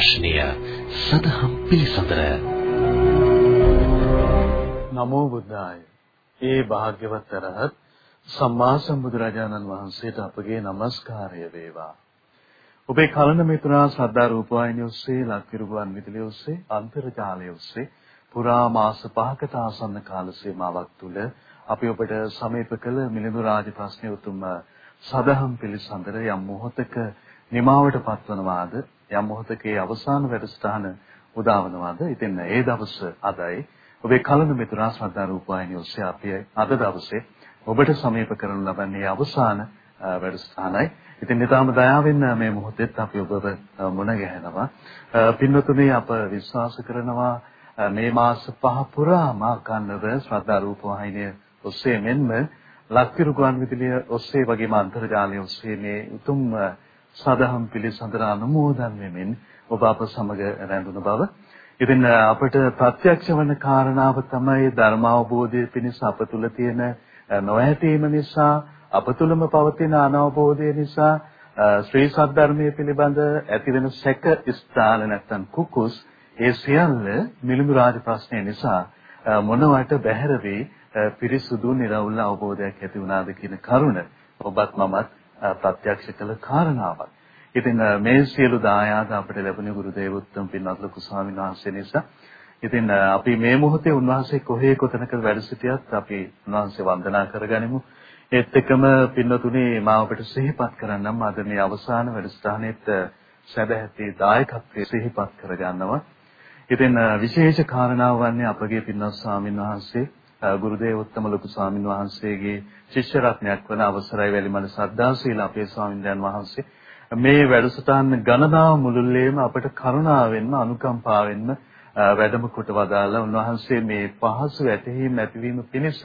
මිලිඳු ප්‍රශ්නය සදහම් පිළිසඳර. නමෝ බුද්ධාය. ඒ භාග්‍යවත් අරහත් සම්මා සම්බුදුරජාණන් වහන්සේට අපගේ নমස්කාරය වේවා. ඔබේ කලන මිතුරා ශ්‍රද්ධා රූපවාහිනිය ඔස්සේ ලක්විරුගුවන් විදුලිය ඔස්සේ අන්තර්ජාලය ඔස්සේ පුරා මාස 5කට ආසන්න කාල සීමාවක් තුල අපි ඔබට සමීප කළ මිලිඳු රාජ ප්‍රශ්නය උතුම් සදහම් පිළිසඳර යම් මොහොතක නිමාවට පත්වනවාද? යම් මොහොතකේ අවසාන වැඩසටහන උදා වනවාද ඉතින් ඒ දවස අදයි. ඔබේ කලන මිතුරා ශ්‍රද්ධා රූපවාහිනිය ඔස්සේ අපි අද දවසේ ඔබට සමීප කරනු ලබන්නේ අවසාන වැඩසටහනයි. ඉතින් නිතාම දයාවෙන් මේ මොහොතේත් අපි ඔබව මුණ ගැහෙනවා. පින්වතුනි අප විශ්වාස කරනවා මේ මාස පහ පුරාම අකන්නව ශ්‍රද්ධා රූපවාහිනිය ඔස්සේ මෙන්ම ලක්තිරු ගුවන් විදුලිය ඔස්සේ වගේම අන්තර්ජාලය ඔස්සේ මේ උතුම් සදහම් පිළිසඳර අනුමෝදන් වෙමින් ඔබ අප සමග රැඳුණු බව. ඉතින් අපට ප්‍රත්‍යක්ෂ වන කාරණාව තමයි ධර්ම අවබෝධය පිණිස අප තුල තියෙන නොඇතීම නිසා අප තුලම පවතින අනවබෝධය නිසා ශ්‍රී සද්ධර්මයේ පිළිබඳ ඇතිවෙන සැක ස්ථාන නැත්තම් කුකුස් ඒ සියල්ල මිලිඳු රාජ ප්‍රශ්නය නිසා මොනවට බැහැර වී පිරිසුදු නිර්වුල් අවබෝධයක් ඇති වුණාද කියන කරුණ ඔබත් මමත් ප්‍රත්‍යක්ෂ කළ කාරණාවක්. ඉතින් මේ සියලු දායාද අපිට ලැබුණේ ගුරු දේවෝත්තම පින්වත් ලොකු ස්වාමීන් වහන්සේ නිසා. ඉතින් අපි මේ මොහොතේ උන්වහන්සේ කොහේ කොතනක වැඩ සිටියත් අපි උන්වහන්සේ වන්දනා කරගනිමු. ඒත් එක්කම පින්වතුනි මා අපිට සිහිපත් කරන්නම් අද මේ අවසාන වැඩසටහනෙත් සැබෑති දායකත්වයේ සිහිපත් කරගන්නවා. ඉතින් විශේෂ කාරණාව වන්නේ අපගේ පින්වත් ස්වාමීන් වහන්සේ ගුරුදේව උත්තම ලොකු ස්වාමින් වහන්සේගේ ශිෂ්‍ය රත්නයක් වන අවසරයි වැලිමල සද්ධාශීල අපේ ස්වාමින්දයන් වහන්සේ. මේ වැඩසටහන ගණනාව මුළුල්ලේම අපට කරුණාවෙන්ම අනුකම්පාවෙන්ම වැඩම කොට වදාලා උන්වහන්සේ මේ පහසු ඇතෙහිම ඇතිවීම පිණිස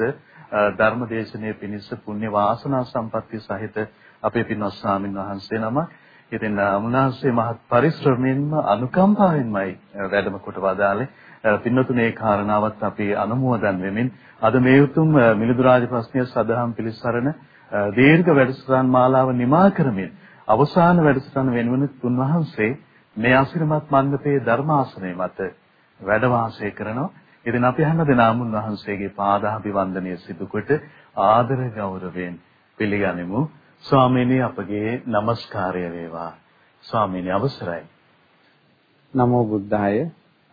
ධර්මදේශනයේ පිණිස පුණ්‍ය වාසනා සම්පත්තිය සහිත අපේ පින්වත් ස්වාමින් වහන්සේ නම ඉතින් උන්වහන්සේ මහත් පරිශ්‍රමයෙන්ම අනුකම්පාවෙන්මයි වැඩම කොට වදාලේ පින්නතුනේ කාරණාවත් අපි අනුමෝදන් වෙමින් අද මේ උතුම් මිලිඳු රාජ ප්‍රශ්නය සදහම් පිළිසරණ දීර්ඝ වැඩසටහන් මාලාව නිමා කරමින් අවසාන වැඩසටහන වෙනුවෙන් තුන්වහන්සේ මේ ආශිර්වාද මණ්ඩපයේ ධර්මාසනය මත වැඩ වාසය කරනවා. ඉතින් අපි හැම දිනම උන්වහන්සේගේ පාදාභිවන්දනය සිදු කොට ආදර ගෞරවයෙන් පිළිගනිමු. ස්වාමීනි අපගේ নমස්කාරය වේවා. ස්වාමීනි අවසරයි. නමෝ බුද්ධාය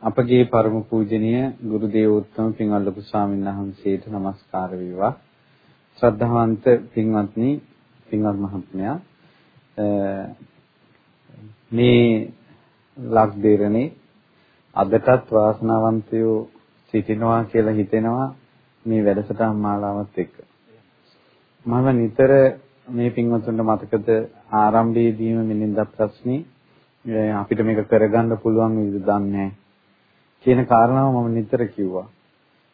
අපගේ පරම පූජනීය ගුරු දේවෝත්තම පින්වත් ලොකු ස්වාමීන් වහන්සේට নমස්කාර වේවා. ශ්‍රද්ධාවන්ත පින්වත්නි, පින්වත් මහත්මයා මේ ලක් දෙරනේ අදටත් වාසනාවන්තයෝ සිටිනවා කියලා හිතෙනවා මේ වැඩසටහන් මාලාවත් එක්ක. මම නිතර මේ පින්වත්තුන්ට මතකද ආරම්භයේදීම මිනින්ද ප්‍රශ්නේ අපිට මේක කරගන්න පුළුවන් විදිහ දන්නේ කියන කාරණාව මම නිතර කිව්වා.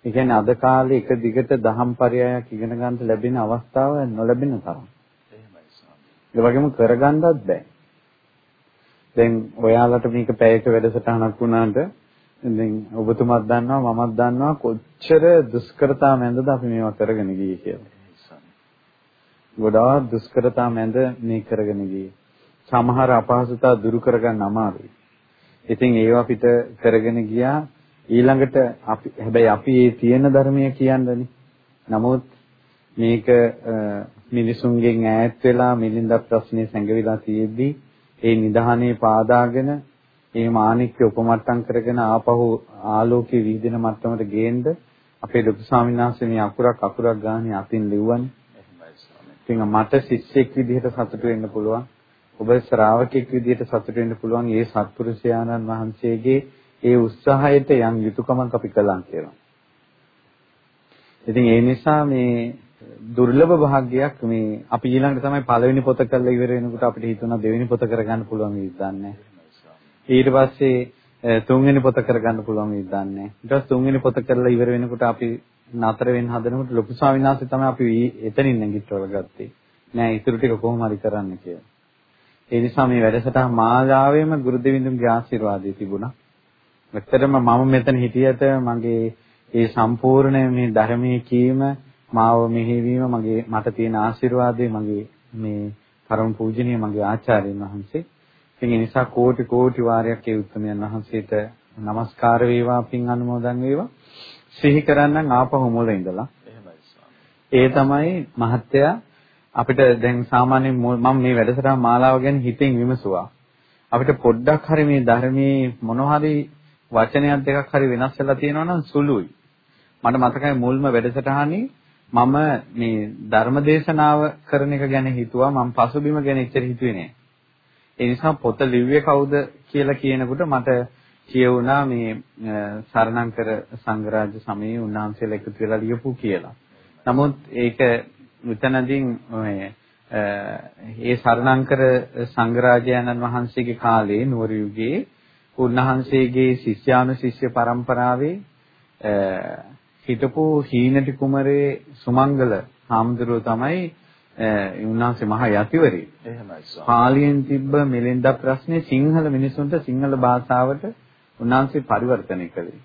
ඒ කියන්නේ අද කාලේ එක දිගට දහම් පරයයක් ඉගෙන ගන්න ලැබෙන අවස්ථාව නොලැබෙන තරම්. ඒ වගේම කරගන්නත් බෑ. දැන් ඔයාලට මේක පැයක වැඩසටහනක් වුණාට දැන් ඔබතුමත් දන්නවා මමත් දන්නවා කොච්චර දුෂ්කරතා මැදද අපි මේවා කරගෙන ගියේ කියලා. ගොඩාක් දුෂ්කරතා මැද මේ කරගෙන ගියේ. සමහර අපහසුතා දුරු කරගන්න අමාරුයි. ඉතින් ඒවා පිට කරගෙන ගියා ඊළඟට අපි හැබැයි අපි මේ තියෙන ධර්මය කියන්නනේ. නමුත් මේක මිනිසුන්ගෙන් ඈත් වෙලා මිලින්ද ප්‍රශ්නේ සැඟවිලා තියෙද්දි ඒ නිධානයේ පාදාගෙන ඒ මාණික්‍ය උපමට්ටම් කරගෙන ආපහු ආලෝකයේ විහිදෙන මට්ටමට ගේන්න අපේ ලොකු ස්වාමීන් වහන්සේ මේ අකුරක් අකුරක් ගානේ අතින් ලිව්වනේ. ඉතින් මට ශිෂ්‍යෙක් විදිහට සතුටු වෙන්න පුළුවන්. ඔබ ශ්‍රාවකෙක් විදිහට සතුට වෙන්න පුළුවන් ඒ සත්පුරුෂයාණන් වහන්සේගේ ඒ උත්සාහයට යම් යුතුයකමක් අපි කළා කියලා. ඉතින් ඒ නිසා මේ දුර්ලභ භාග්‍යයක් මේ අපි ඊළඟට තමයි පළවෙනි පොත කරලා ඉවර වෙනකොට අපිට හිතුණා දෙවෙනි පොත කරගන්න පුළුවන් වෙයිද දන්නේ ඊට පස්සේ තුන්වෙනි පොත කරගන්න පුළුවන් වෙයිද දන්නේ ඊට පස්සේ තුන්වෙනි පොත කරලා ඉවර වෙනකොට අපි නතර වෙන්න හදනකොට ලොකු ස්වාමීන් වහන්සේ තමයි අපි එතනින් නැගිටවල ගත්තේ. නෑ ඉතුරු ටික කොහොම හරි කරන්න කියලා. ඒ නිසා මේ වැඩසටහන් මාලාවෙම ගුරු දෙවිඳුන්ගේ ආශිර්වාදය තිබුණා. ඇත්තටම මම මෙතන හිටියට මගේ ඒ සම්පූර්ණ මේ ධර්මයේ කීම මාව මෙහෙවීම මගේ මට තියෙන ආශිර්වාදය මගේ මේ පරම පූජනීය මගේ ආචාර්යන් වහන්සේ. ඉතින් ඒ නිසා කෝටි කෝටි වාරයක් ඒ උත්තරමයන් වහන්සේට নমස්කාර වේවා පින් අනුමෝදන් වේවා. සිහි කරන්නම් ආපහු මුල ඉඳලා. ඒ තමයි මහත්තයා අපිට දැන් සාමාන්‍යයෙන් මම මේ වැඩසටහන මාලාව ගැන හිතෙන් විමසුවා. අපිට පොඩ්ඩක් හරි මේ ධර්මයේ මොන හරි වචනයක් දෙකක් හරි වෙනස් වෙලා තියෙනවා නම් සුළුයි. මට මතකයි මුල්ම වැඩසටහනේ මම මේ ධර්මදේශනාව කරන එක ගැන හිතුවා මම පසුබිම ගැන එච්චර හිතුවේ නෑ. ඒ නිසා පොත ලිව්වේ කවුද කියලා කියනකොට මට කියවුණා මේ සරණංකර සංඝරාජ සමයේ උන්වහන්සේලා එකතු වෙලා ලියපු කියලා. නමුත් ඒක මෙතනදී මේ ඒ සරණංකර සංඝරාජයන්න් වහන්සේගේ කාලේ නුවර යුගයේ උන්වහන්සේගේ ශිෂ්‍යානුශිෂ්‍ය පරම්පරාවේ හිටපු හීනටි කුමරේ සුමංගල හාමුදුරුවෝ තමයි උන්වහන්සේ මහ යතිවරේ. එහෙමයි. පාලියෙන් තිබ්බ මෙලෙන්දා ප්‍රශ්නේ සිංහල මිනිසුන්ට සිංහල භාෂාවට උන්වහන්සේ පරිවර්තනය කළේ.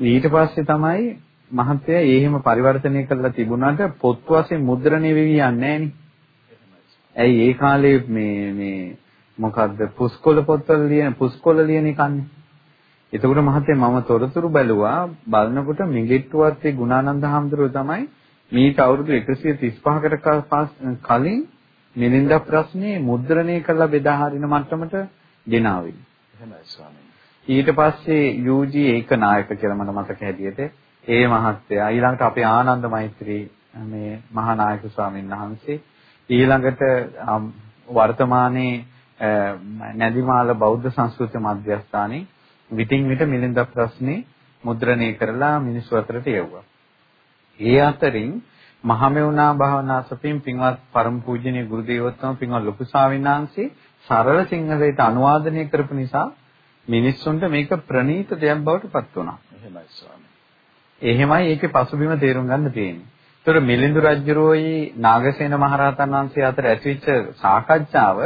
ඊට පස්සේ තමයි මහත්තයා ඒ එහෙම පරිවර්තනය කරලා තිබුණාට පොත් වශයෙන් මුද්‍රණය වෙවි යන්නේ ඇයි ඒ කාලේ මේ මේ මොකද්ද පුස්කොළ පොත්වල ලියන පුස්කොළ ලියන එකන්නේ. එතකොට මහත්තයා මම තොරතුරු බැලුවා බලනකොට මිගෙට්ටුවත්තේ ගුණානන්ද හාමුදුරුවෝ තමයි මීට අවුරුදු 135කට කලින් මිලින්ද ප්‍රශ්නේ මුද්‍රණය කරලා බෙදා හරින මට්ටමට ගෙනාවේ. එහෙමයි ස්වාමීනි. ඊට පස්සේ UG ඒකනායක කියලා මට මතක හැටියට ඒ මහත්තයා ඊළඟට අපේ ආනන්ද මෛත්‍රී මේ මහානායක ස්වාමීන් වහන්සේ ඊළඟට වර්තමානයේ නැදිමාල බෞද්ධ සංස්කෘති මධ්‍යස්ථානයේ විටින් විට මිලින්ද ප්‍රශ්නේ මුද්‍රණය කරලා මිනිස්සු අතරට යවුවා. ඒ අතරින් මහමෙවුනා භාවනා සපින් පින්වත් පරම පූජනීය ගුරු දේවෝත්තම පින්වත් ලොකු ස්වාමීන් වහන්සේ සරල සිංහලයට අනුවාදනය කරපු නිසා මිනිස්සුන්ට මේක ප්‍රණීත දෙයක් බවට පත් වුණා. එහෙමයි ස්වාමී. එහෙමයි ඒකේ පසුබිම තේරුම් ගන්න තියෙන්නේ. ඒතර මිලිඳු රජුරෝයි නාගසේන මහරහතන් වහන්සේ අතර ඇතිවෙච්ච සාකච්ඡාව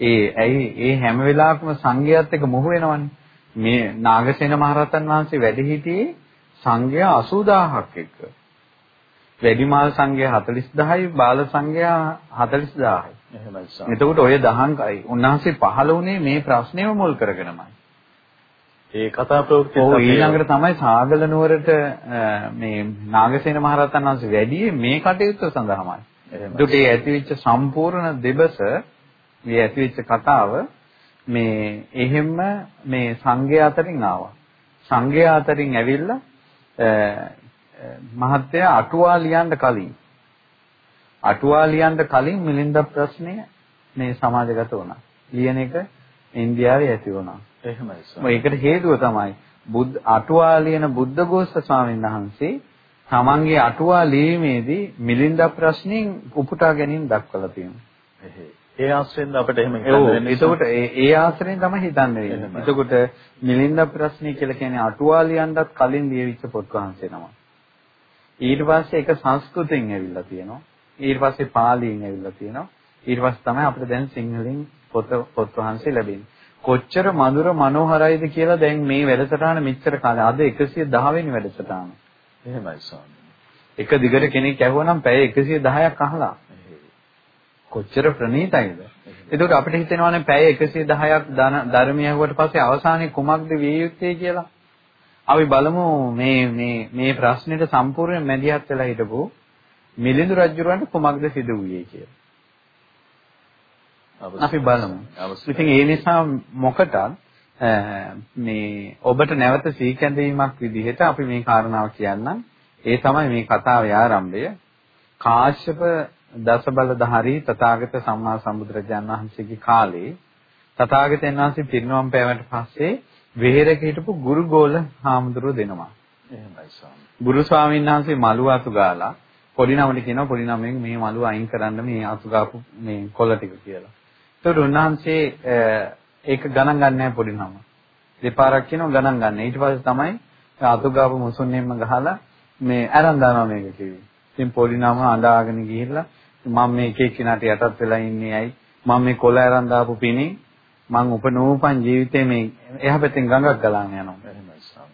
ඒ ඇයි ඒ හැම වෙලාවකම සංඝයාත් එක්ක මොහු වෙනවනේ. මේ නාගසේන මහරහතන් වහන්සේ වැඩ සිටියේ සංඝයා 80000ක් එක්ක. වැඩිමාල් සංඝයා 40000යි බාල සංඝයා 40000යි. එහෙමයි ස්වාමී. එතකොට ඔය දහංකයි උන්වහන්සේ පහළ වුණේ මේ ප්‍රශ්නයම මුල් කරගෙනමයි. ඒ කතා ප්‍රවෘත්ති ඔව් ඊළඟට තමයි සාගල නුවරට මේ නාගසේන මහරහතන් වහන්සේ වැඩි මේ කටයුත්ත සඳහාමයි. ඒකට ඒ ඇතිවෙච්ච සම්පූර්ණ දෙබස මේ ඇතිවෙච්ච කතාව මේ එහෙම්ම මේ සංඝයා අතරින් ආවා. සංඝයා අතරින් ඇවිල්ලා මහත්තයා අටුවා ලියන්න කලින් අටුවා ලියන්න කලින් මිලින්ද ප්‍රශ්නය මේ සමාජගත වුණා. ලියන එක ඉන්දියාවේ ඇති වුණා. එහෙමයි ස්වාමී. ඒකට හේතුව තමයි බුද් අටුවාලියන බුද්ධඝෝෂ ස්වාමීන් වහන්සේ තමන්ගේ අටුවා ලියීමේදී මිලින්ද ප්‍රශ්نين උපුටා ගැනීම දක්වලා තියෙනවා. ඒ ආශ්‍රයෙන් අපිට එහෙම හිතන්න එතකොට ඒ ආශ්‍රයෙන් තමයි හිතන්න වෙන්නේ. එතකොට මිලින්ද ප්‍රශ්නේ කියලා කියන්නේ අටුවා ලියන්නත් කලින් ලියවිච්ච පොත් වහන්සේ නම. ඊට පස්සේ ඒක සංස්කෘතෙන් ඇවිල්ලා තියෙනවා. ඊට පස්සේ පාලියෙන් ඇවිල්ලා තියෙනවා. ඊට පස්සේ තමයි අපිට දැන් සිංහලෙන් පොත පොත් වහන්සේ ලැබෙන්නේ. කොච්චර මధుර මනෝහරයිද කියලා දැන් මේ වැඩසටහන මෙච්චර කාලේ අද 110 වෙනි වැඩසටහන. එහෙමයි ස්වාමී. එක දිගට කෙනෙක් ඇහුවනම් පැය 110ක් අහලා. කොච්චර ප්‍රණීතයිද? එතකොට අපිට හිතෙනවානේ පැය 110ක් ධර්මය ඇහුවට පස්සේ අවසානයේ කුමක්ද විය යුත්තේ කියලා. අපි බලමු මේ මේ මේ ප්‍රශ්නෙට සම්පූර්ණ මැදිහත් වෙලා හිටපු මිලිඳු රජුරන්ට කුමක්ද සිදු වුයේ කියලා. අපි බලමු. ඉතින් ඒ නිසා මොකටද මේ ඔබට නැවත සීකැඳීමක් විදිහට අපි මේ කාරණාව කියන්නම්. ඒ තමයි මේ කතාවේ ආරම්භය. කාශ්‍යප දසබලධාරී තථාගත සම්මා සම්බුදුරජාන් වහන්සේගේ කාලේ තථාගතයන් වහන්සේ පිරිනවම් පෑවට පස්සේ වෙහෙරක හිටපු ගුරුගෝල හාමුදුරුවෝ දෙනවා. එහෙමයි ස්වාමී. ගුරු ස්වාමීන් වහන්සේ මලු අතු ගාලා පොඩි නමට කියනවා පොඩි නමෙන් මේ මලුව අයින් කරන්න මේ අතු ගාපු මේ කොළ ටික කියලා. ඒතකොට උන්වහන්සේ ඒක ගණන් ගන්න පොඩි නම. දෙපාරක් කියනවා ගණන් ගන්න. ඊට පස්සේ තමයි අතු ගාපු මුසුන්නේම ගහලා මේ අරන් දානවා මේක කිව්වේ. ඉතින් පොඩි නම අඬාගෙන ගිහිල්ලා මම මේ එක එක්කිනාට යටත් වෙලා ඉන්නේ ඇයි? මම මේ කොළ අරන් දාපු පිණින් මං උපනෝපන් ජීවිතේ මේ එහා පැත්තෙන් ගඟක් ගලාගෙන යනවා.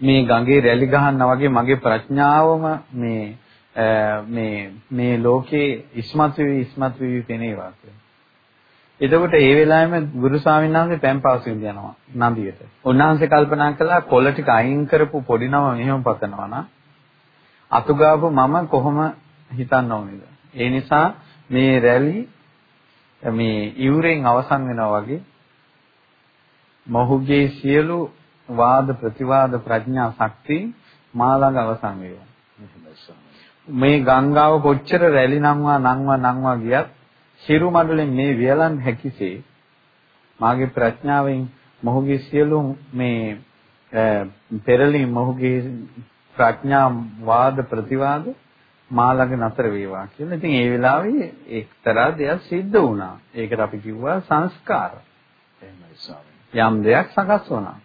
මේ ගඟේ රැලි ගහන්නා වගේ මගේ ප්‍රඥාවම මේ මේ මේ ලෝකේ ඉස්මතු වී ඉස්මතු වී පෙනේවා එතකොට ඒ වෙලාවෙම ගුරු ස්වාමීන් වහන්සේ පෑන් පාස් යනවා නදියට. උන්වහන්සේ කල්පනා කළා කොළ ටික අයින් කරපු පොඩි නම මෙහෙම පතනවා නම් අතුගාපු මම කොහොම හිතන්න ඕනේද? ඒ නිසා මේ රැලි මේ ඉවුරෙන් අවසන් වෙනවා වගේ මොහුගේ සියලු වාද ප්‍රතිවාද ප්‍රඥා ශක්තිය මා ළඟ අවසන් වේවා. මේ ගංගාව කොච්චර රැලි නම්වා නම්වා නම්වා ගියත් හිරු මඩලෙන් මේ වියලන් හැකිසේ මාගේ ප්‍රඥාවෙන් මොහුගේ සියලු මේ පෙරලි මොහුගේ ප්‍රඥා වාද ප්‍රතිවාද මා ළඟ නතර වේවා කියලා. ඉතින් ඒ වෙලාවේ එක්තරා දෙයක් සිද්ධ වුණා. ඒකට අපි කිව්වා සංස්කාර. එහෙමයි ස්වාමී. යම් දෙයක් සකස් වුණා.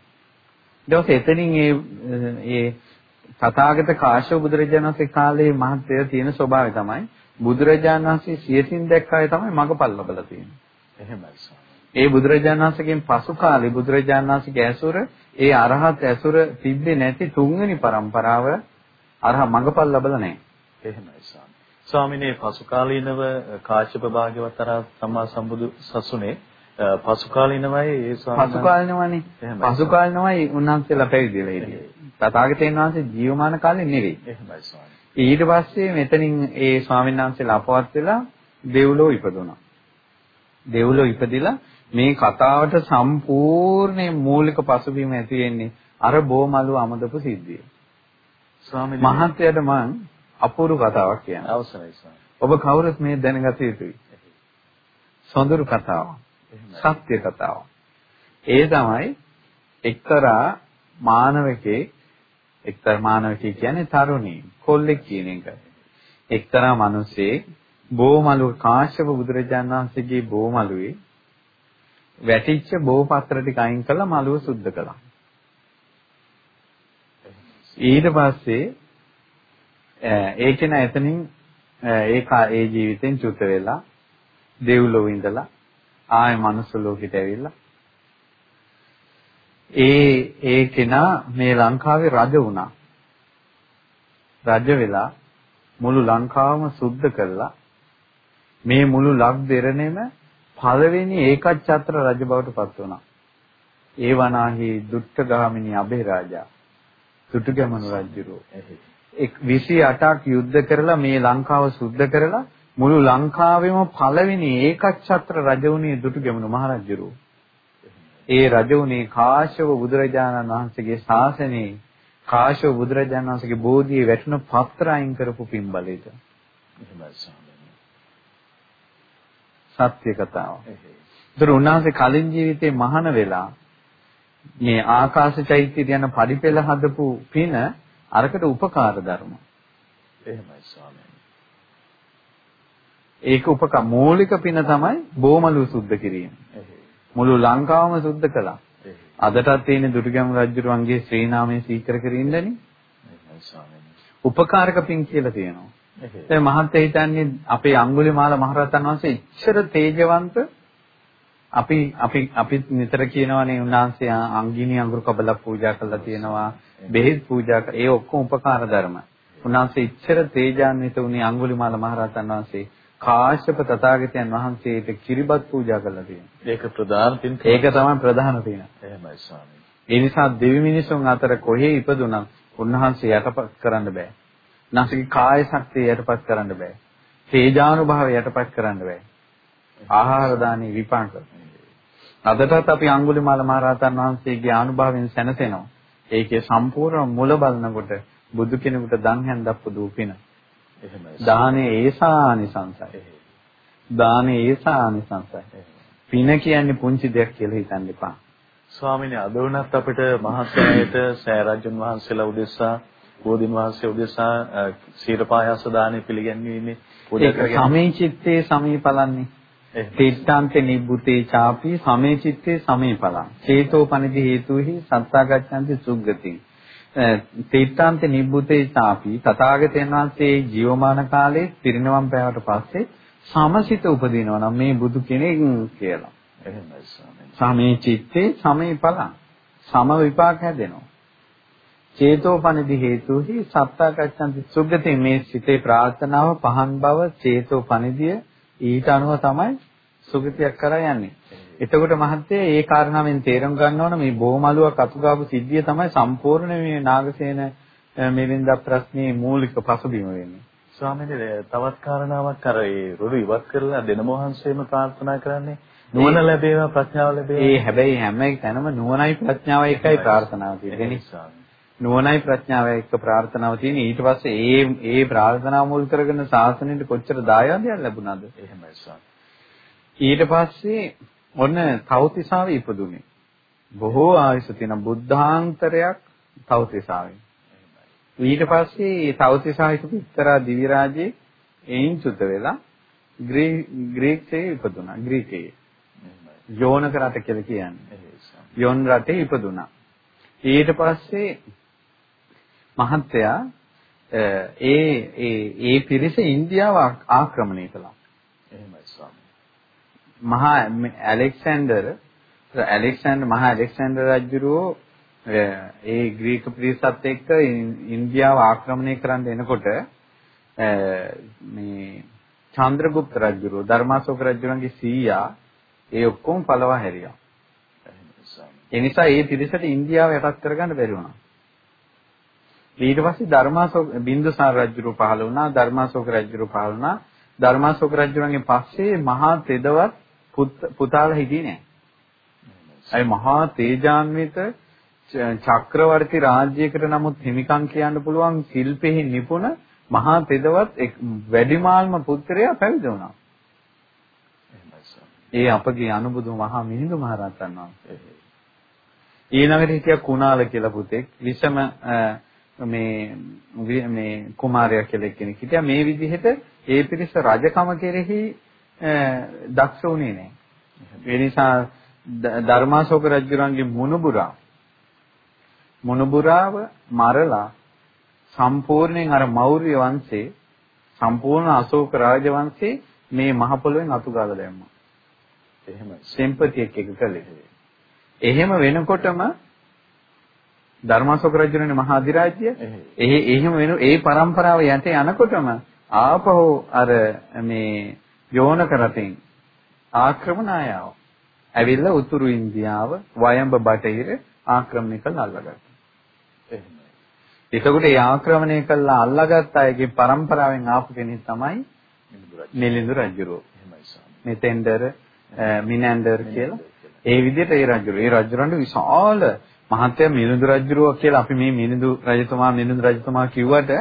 ඊට එතනින් ඒ ඒ තථාගත කාශ්‍යප බුදුරජාණන් වහන්සේ කාලේ මහත්ය තියෙන ස්වභාවය තමයි බුදුරජාණන් වහන්සේ සියසින් දැක්කාය තමයි මගපල් ලැබලා තියෙන්නේ. එහෙමයි ඒ බුදුරජාණන් වහන්සේගෙන් පසු කාලේ බුදුරජාණන් වහන්සේගේ ඇසුර ඒ අරහත් ඇසුර තිබ්බේ නැති තුන්වෙනි પરම්පරාව අරහ මගපල් ලැබලා නැහැ. එහෙමයි ස්වාමී. ස්වාමිනේ පසු කාලීනව කාශ්‍යප භාග්‍යවත් අරහත් සම්මා සම්බුදු සසුනේ පසු කාලිනවයි ඒ ස්වාමීන් පසු කාලිනවනේ. පසු කාලිනවයි උන්වහන්සේලා පැවිදිලා ඉන්නේ. තථාගතයන් වහන්සේ ජීවමාන කාලේ නෙවෙයි. එහෙමයි ස්වාමී. ඊට පස්සේ මෙතනින් ඒ ස්වාමීන් වහන්සේලා අපවත් වෙලා දෙව්ලොව ඉපදුනා. දෙව්ලොව ඉපදිලා මේ කතාවට සම්පූර්ණ මූලික පසුබිම ඇති වෙන්නේ අර බෝමලු අමදපු සිද්ධිය. ස්වාමීන් මහත්යට මම අපූර්ව කතාවක් කියන්න. අවසරයි ස්වාමී. ඔබ කවුරුත් මේ දැනගත යුතුයි. සොඳුරු කතාවක්. සත්‍ය කතාවක්. ඒ තමයි එක්තරා මානවකේ එක්තරා මානවකේ කියන්නේ තරුණී කොල්ලෙක් කියන එක. එක්තරා මිනිස්සේ බෝමලුව කාශ්‍යප බුදුරජාණන් වහන්සේගේ බෝමලුවේ වැටිච්ච බෝපත්‍ර ටික අයින් කරලා මලුව සුද්ධ කළා. ඊට පස්සේ ඒකේන එතනින් ඒ ඒ ජීවිතෙන් චුත වෙලා දෙව්ලොව ඉඳලා ආයෙ මනුස්ස ලෝකෙට ඇවිල්ලා ඒ ඒ කෙනා මේ ලංකාවේ රජ වුණා. රජ වෙලා මුළු ලංකාවම සුද්ධ කළා. මේ මුළු ලක් දෙරණෙම පළවෙනි ඒකච්ඡත්‍ර රජ බවට පත් වුණා. ඒ වනාහි දුට්ටගාමිනී අබේරාජා දුටුගැමුණු රජුරෝ 28ක් යුද්ධ කරලා මේ ලංකාව සුද්ධ කරලා මුළු ලංකාවෙම පළවෙනි ඒකච්ඡත්‍ර රජ වුණේ දුටුගැමුණු මහරජුරෝ. ඒ රජ වුණේ කාශ්‍යප බුදුරජාණන් වහන්සේගේ ශාසනයේ කාශ්‍යප බුදුරජාණන් වහන්සේගේ බෝධියේ වැටුණු පත්‍ර අයින් කරපු පින්බලෙට. සත්‍ය කතාව. ඒතර උන්වහන්සේ කලින් ජීවිතේ මහාන වෙලා මේ ආකාශ චෛත්‍ය යන පරිපෙළ හදපු පින අරකට උපකාර ධර්ම. එහෙමයි ස්වාමී. ඒක උපක මූලික පින තමයි බෝමලු සුද්ධ කිරීම. මුළු ලංකාවම සුද්ධ කළා. අදටත් තියෙන දුටුගැමුණු රජුරුවන්ගේ ශ්‍රී නාමයේ සීකර කරින්නනේ. උපකාරක පින් කියලා තියෙනවා. ඒ මහත්ය හිතන්නේ අපේ අඟුලිමාල මහරහතන් වහන්සේ ඉච්ඡර තේජවන්ත අපි අපි අපි නිතර කියනවානේ උන්වහන්සේ අංගිනී අඟුරු කබල පූජා කළා තියෙනවා බෙහෙත් පූජා ඒ ඔක්කොම උපකාර ධර්ම. උන්වහන්සේ ඉච්ඡර තේජාන්විත උනේ අඟුලිමාල මහරහතන් වහන්සේ කාශ්‍යප තථාගතයන් වහන්සේට කිරිබත් පූජා කළා තියෙනවා. ඒක ප්‍රධාන පින්. ඒක තමයි ප්‍රධාන පින. එහෙමයි ස්වාමී. ඒ නිසා දෙවි මිනිසුන් අතර කොහේ ඉපදුනත් උන්වහන්සේ යටපත් කරන්න බෑ. නැසගේ කාය ශක්තිය යටපත් කරන්න බෑ. තේජානුභාවය යටපත් කරන්න බෑ. ආහාර දානි විපාක. අදටත් අපි අඟුලිමාල මහරහතන් වහන්සේගේ අනුභවයෙන් සැනසෙනවා. ඒකේ සම්පූර්ණ මුල බලනකොට බුදු කෙනෙකුට දන් හැන්දක් පුදු පින. දානේ ඒසානිසංසයි. දානේ ඒසානිසංසයි. පින කියන්නේ පුංචි දෙයක් කියලා හිතන්න එපා. ස්වාමීනි අද වුණත් අපිට මහත්යයට සෑරජුන් වහන්සේලා උදෙසා බෝධින් වහන්සේ උදෙසා සීරපායස දානෙ පිළිගැන්වීමේ පූජා කරගෙන සමේ චිත්තේ සමේ පලන්නේ. තීර්ථාන්තේ නිබ්බුතේ ചാපි සමේ චිත්තේ සමේ පලං. චේතෝපනිදි හේතුහි සත්තාගච්ඡanti සුග්ගති. තීර්ථාන්ත නිබ්බුතේ සාපි තථාගතයන් වහන්සේ ජීවමාන කාලේ පිරිනවම් පෑවට පස්සේ සමසිත උපදිනවා නම් මේ බුදු කෙනෙක් කියලා. එහෙමයි ස්වාමීනි. සමේ චිත්තේ සමේ පලං. සම විපාක හැදෙනවා. චේතෝපනිදි හේතුහි සත්තාගච්ඡanti සුග්ගති මේ සිතේ ප්‍රාර්ථනාව පහන් බව චේතෝපනිදිය ඊට අනුව තමයි සුගතියක් කරා යන්නේ. එතකොට මහත්තයා ඒ කාරණාවෙන් තේරුම් ගන්න ඕන මේ බොමලුවක් අතුගාපු සිද්ධිය තමයි සම්පූර්ණ මේ නාගසේන මෙලින්ද ප්‍රශ්නේ මූලික පසුබිම වෙන්නේ. ස්වාමීනි තවත් කාරණාවක් අර ඒ රුරු ඉවත් කරලා දෙනම වහන්සේම ප්‍රාර්ථනා කරන්නේ නුවණ ලැබේවා ප්‍රඥාව ලැබේවා. ඒ හැබැයි හැම තැනම නුවණයි ප්‍රඥාවයි එකයි ප්‍රාර්ථනාව තියෙන්නේ. නුවණයි ප්‍රඥාවයි එක්ක ප්‍රාර්ථනාව තියෙන්නේ. ඊට පස්සේ ඒ ඒ ප්‍රාර්ථනාව මුල් කරගෙන සාසනෙට කොච්චර දායාදයක් ලැබුණාද? එහෙමයි ස්වාමී. ඊට පස්සේ ඔන්න තවතිසාවේ ඉපදුනේ. බොහෝ ආයුෂ තියෙන බුද්ධාන්තරයක් තවතිසාවේ. ඊට පස්සේ තවතිසාහිත පිටරා දිවි රාජ්‍යයේ එයින් චුත වෙලා ග්‍රීක්සේ ඉපදුනා. ග්‍රීකයේ. යෝනක රට කියලා කියන්නේ. යොන් රටේ ඉපදුනා. ඊට පස්සේ මහත්තයා ඒ ඒ ඒ පිරිස ඉන්දියාව ආක්‍රමණය කළා. එහෙමයි ස්වාමී. මහා ඇලෙක්සැන්ඩර් ඇලෙක්සැන්ඩර් මහා ඇලෙක්සැන්ඩර් රජුරෝ ඒ ග්‍රීක පිරිසත් එක්ක ඉන්දියාව ආක්‍රමණය කරන්න එනකොට මේ චන්ද්‍රගුප්ත රජුරෝ ධර්මාශෝක රජුරන්ගේ සීයා ඒ ඔක්කොම පළවා හැරියා. ඒ නිසා ඒ පිරිසට ඉන්දියාව යටත් කරගන්න බැරි වුණා. ඊට පස්සේ ධර්මාශෝක බින්දුසාර රජුරෝ පහළ වුණා ධර්මාශෝක රජුරෝ පහළ වුණා ධර්මාශෝක රජුරන්ගේ පස්සේ මහා තෙදවත් පුතාලා හිටියේ නෑ. අය මහා තේජාන්විත චක්‍රවර්ති රාජ්‍යයකට නමුත් හිමිකම් කියන්න පුළුවන් ශිල්පෙහි නිපුණ මහා තෙදවත් වැඩිමාල්ම පුත්‍රයා පැවිදි වුණා. ඒ අපගේ අනුබුදු මහා මිහිඳු මහරහතන් වහන්සේ. ඊළඟට හිටියා කුණාල කියලා පුතෙක් විෂම මේ මේ කුමාරයා කියලා කෙනෙක් හිටියා මේ විදිහට ඒ පිරිස රජකම කෙරෙහි දක්ෂ වුණේ නැහැ. ඒ නිසා ධර්මාශෝක රජුරන්ගේ මුණුබුරා මුණුබුරාව මරලා සම්පූර්ණයෙන් අර මෞර්ය වංශේ සම්පූර්ණ අශෝක රාජවංශේ මේ මහ පොළොවෙන් අතු ගාලා දැම්මා. එහෙමයි. සෙම්පතියෙක් එක කළේ. එහෙම වෙනකොටම ධර්මාශෝක රජුනේ මහා අධිරාජ්‍ය එහේ එහෙම වෙන ඒ પરම්පරාව යටි යනකොටම ආපහු අර මේ යෝනක රටෙන් ආක්‍රමණ ආයව. ඇවිල්ලා උතුරු ඉන්දියාව වයඹ බටහිර ආක්‍රමණය කළ අල්ලගත්තා. එතකොට ඒ ආක්‍රමණය කළා අල්ලාගත් අයගේ પરම්පරාවෙන් ආපු කෙනෙක් තමයි නිලිඳු රජුරෝ. මෙතෙන්ඩර් මිනැන්ඩර් කියලා. ඒ විදිහට ඒ රජුරෝ. ඒ රජුරන්ට විශාල මහත්ය මිලිඳු රජුරෝ කියලා අපි මේ මිලිඳු රජතුමා මිලිඳු රජතුමා කිව්වට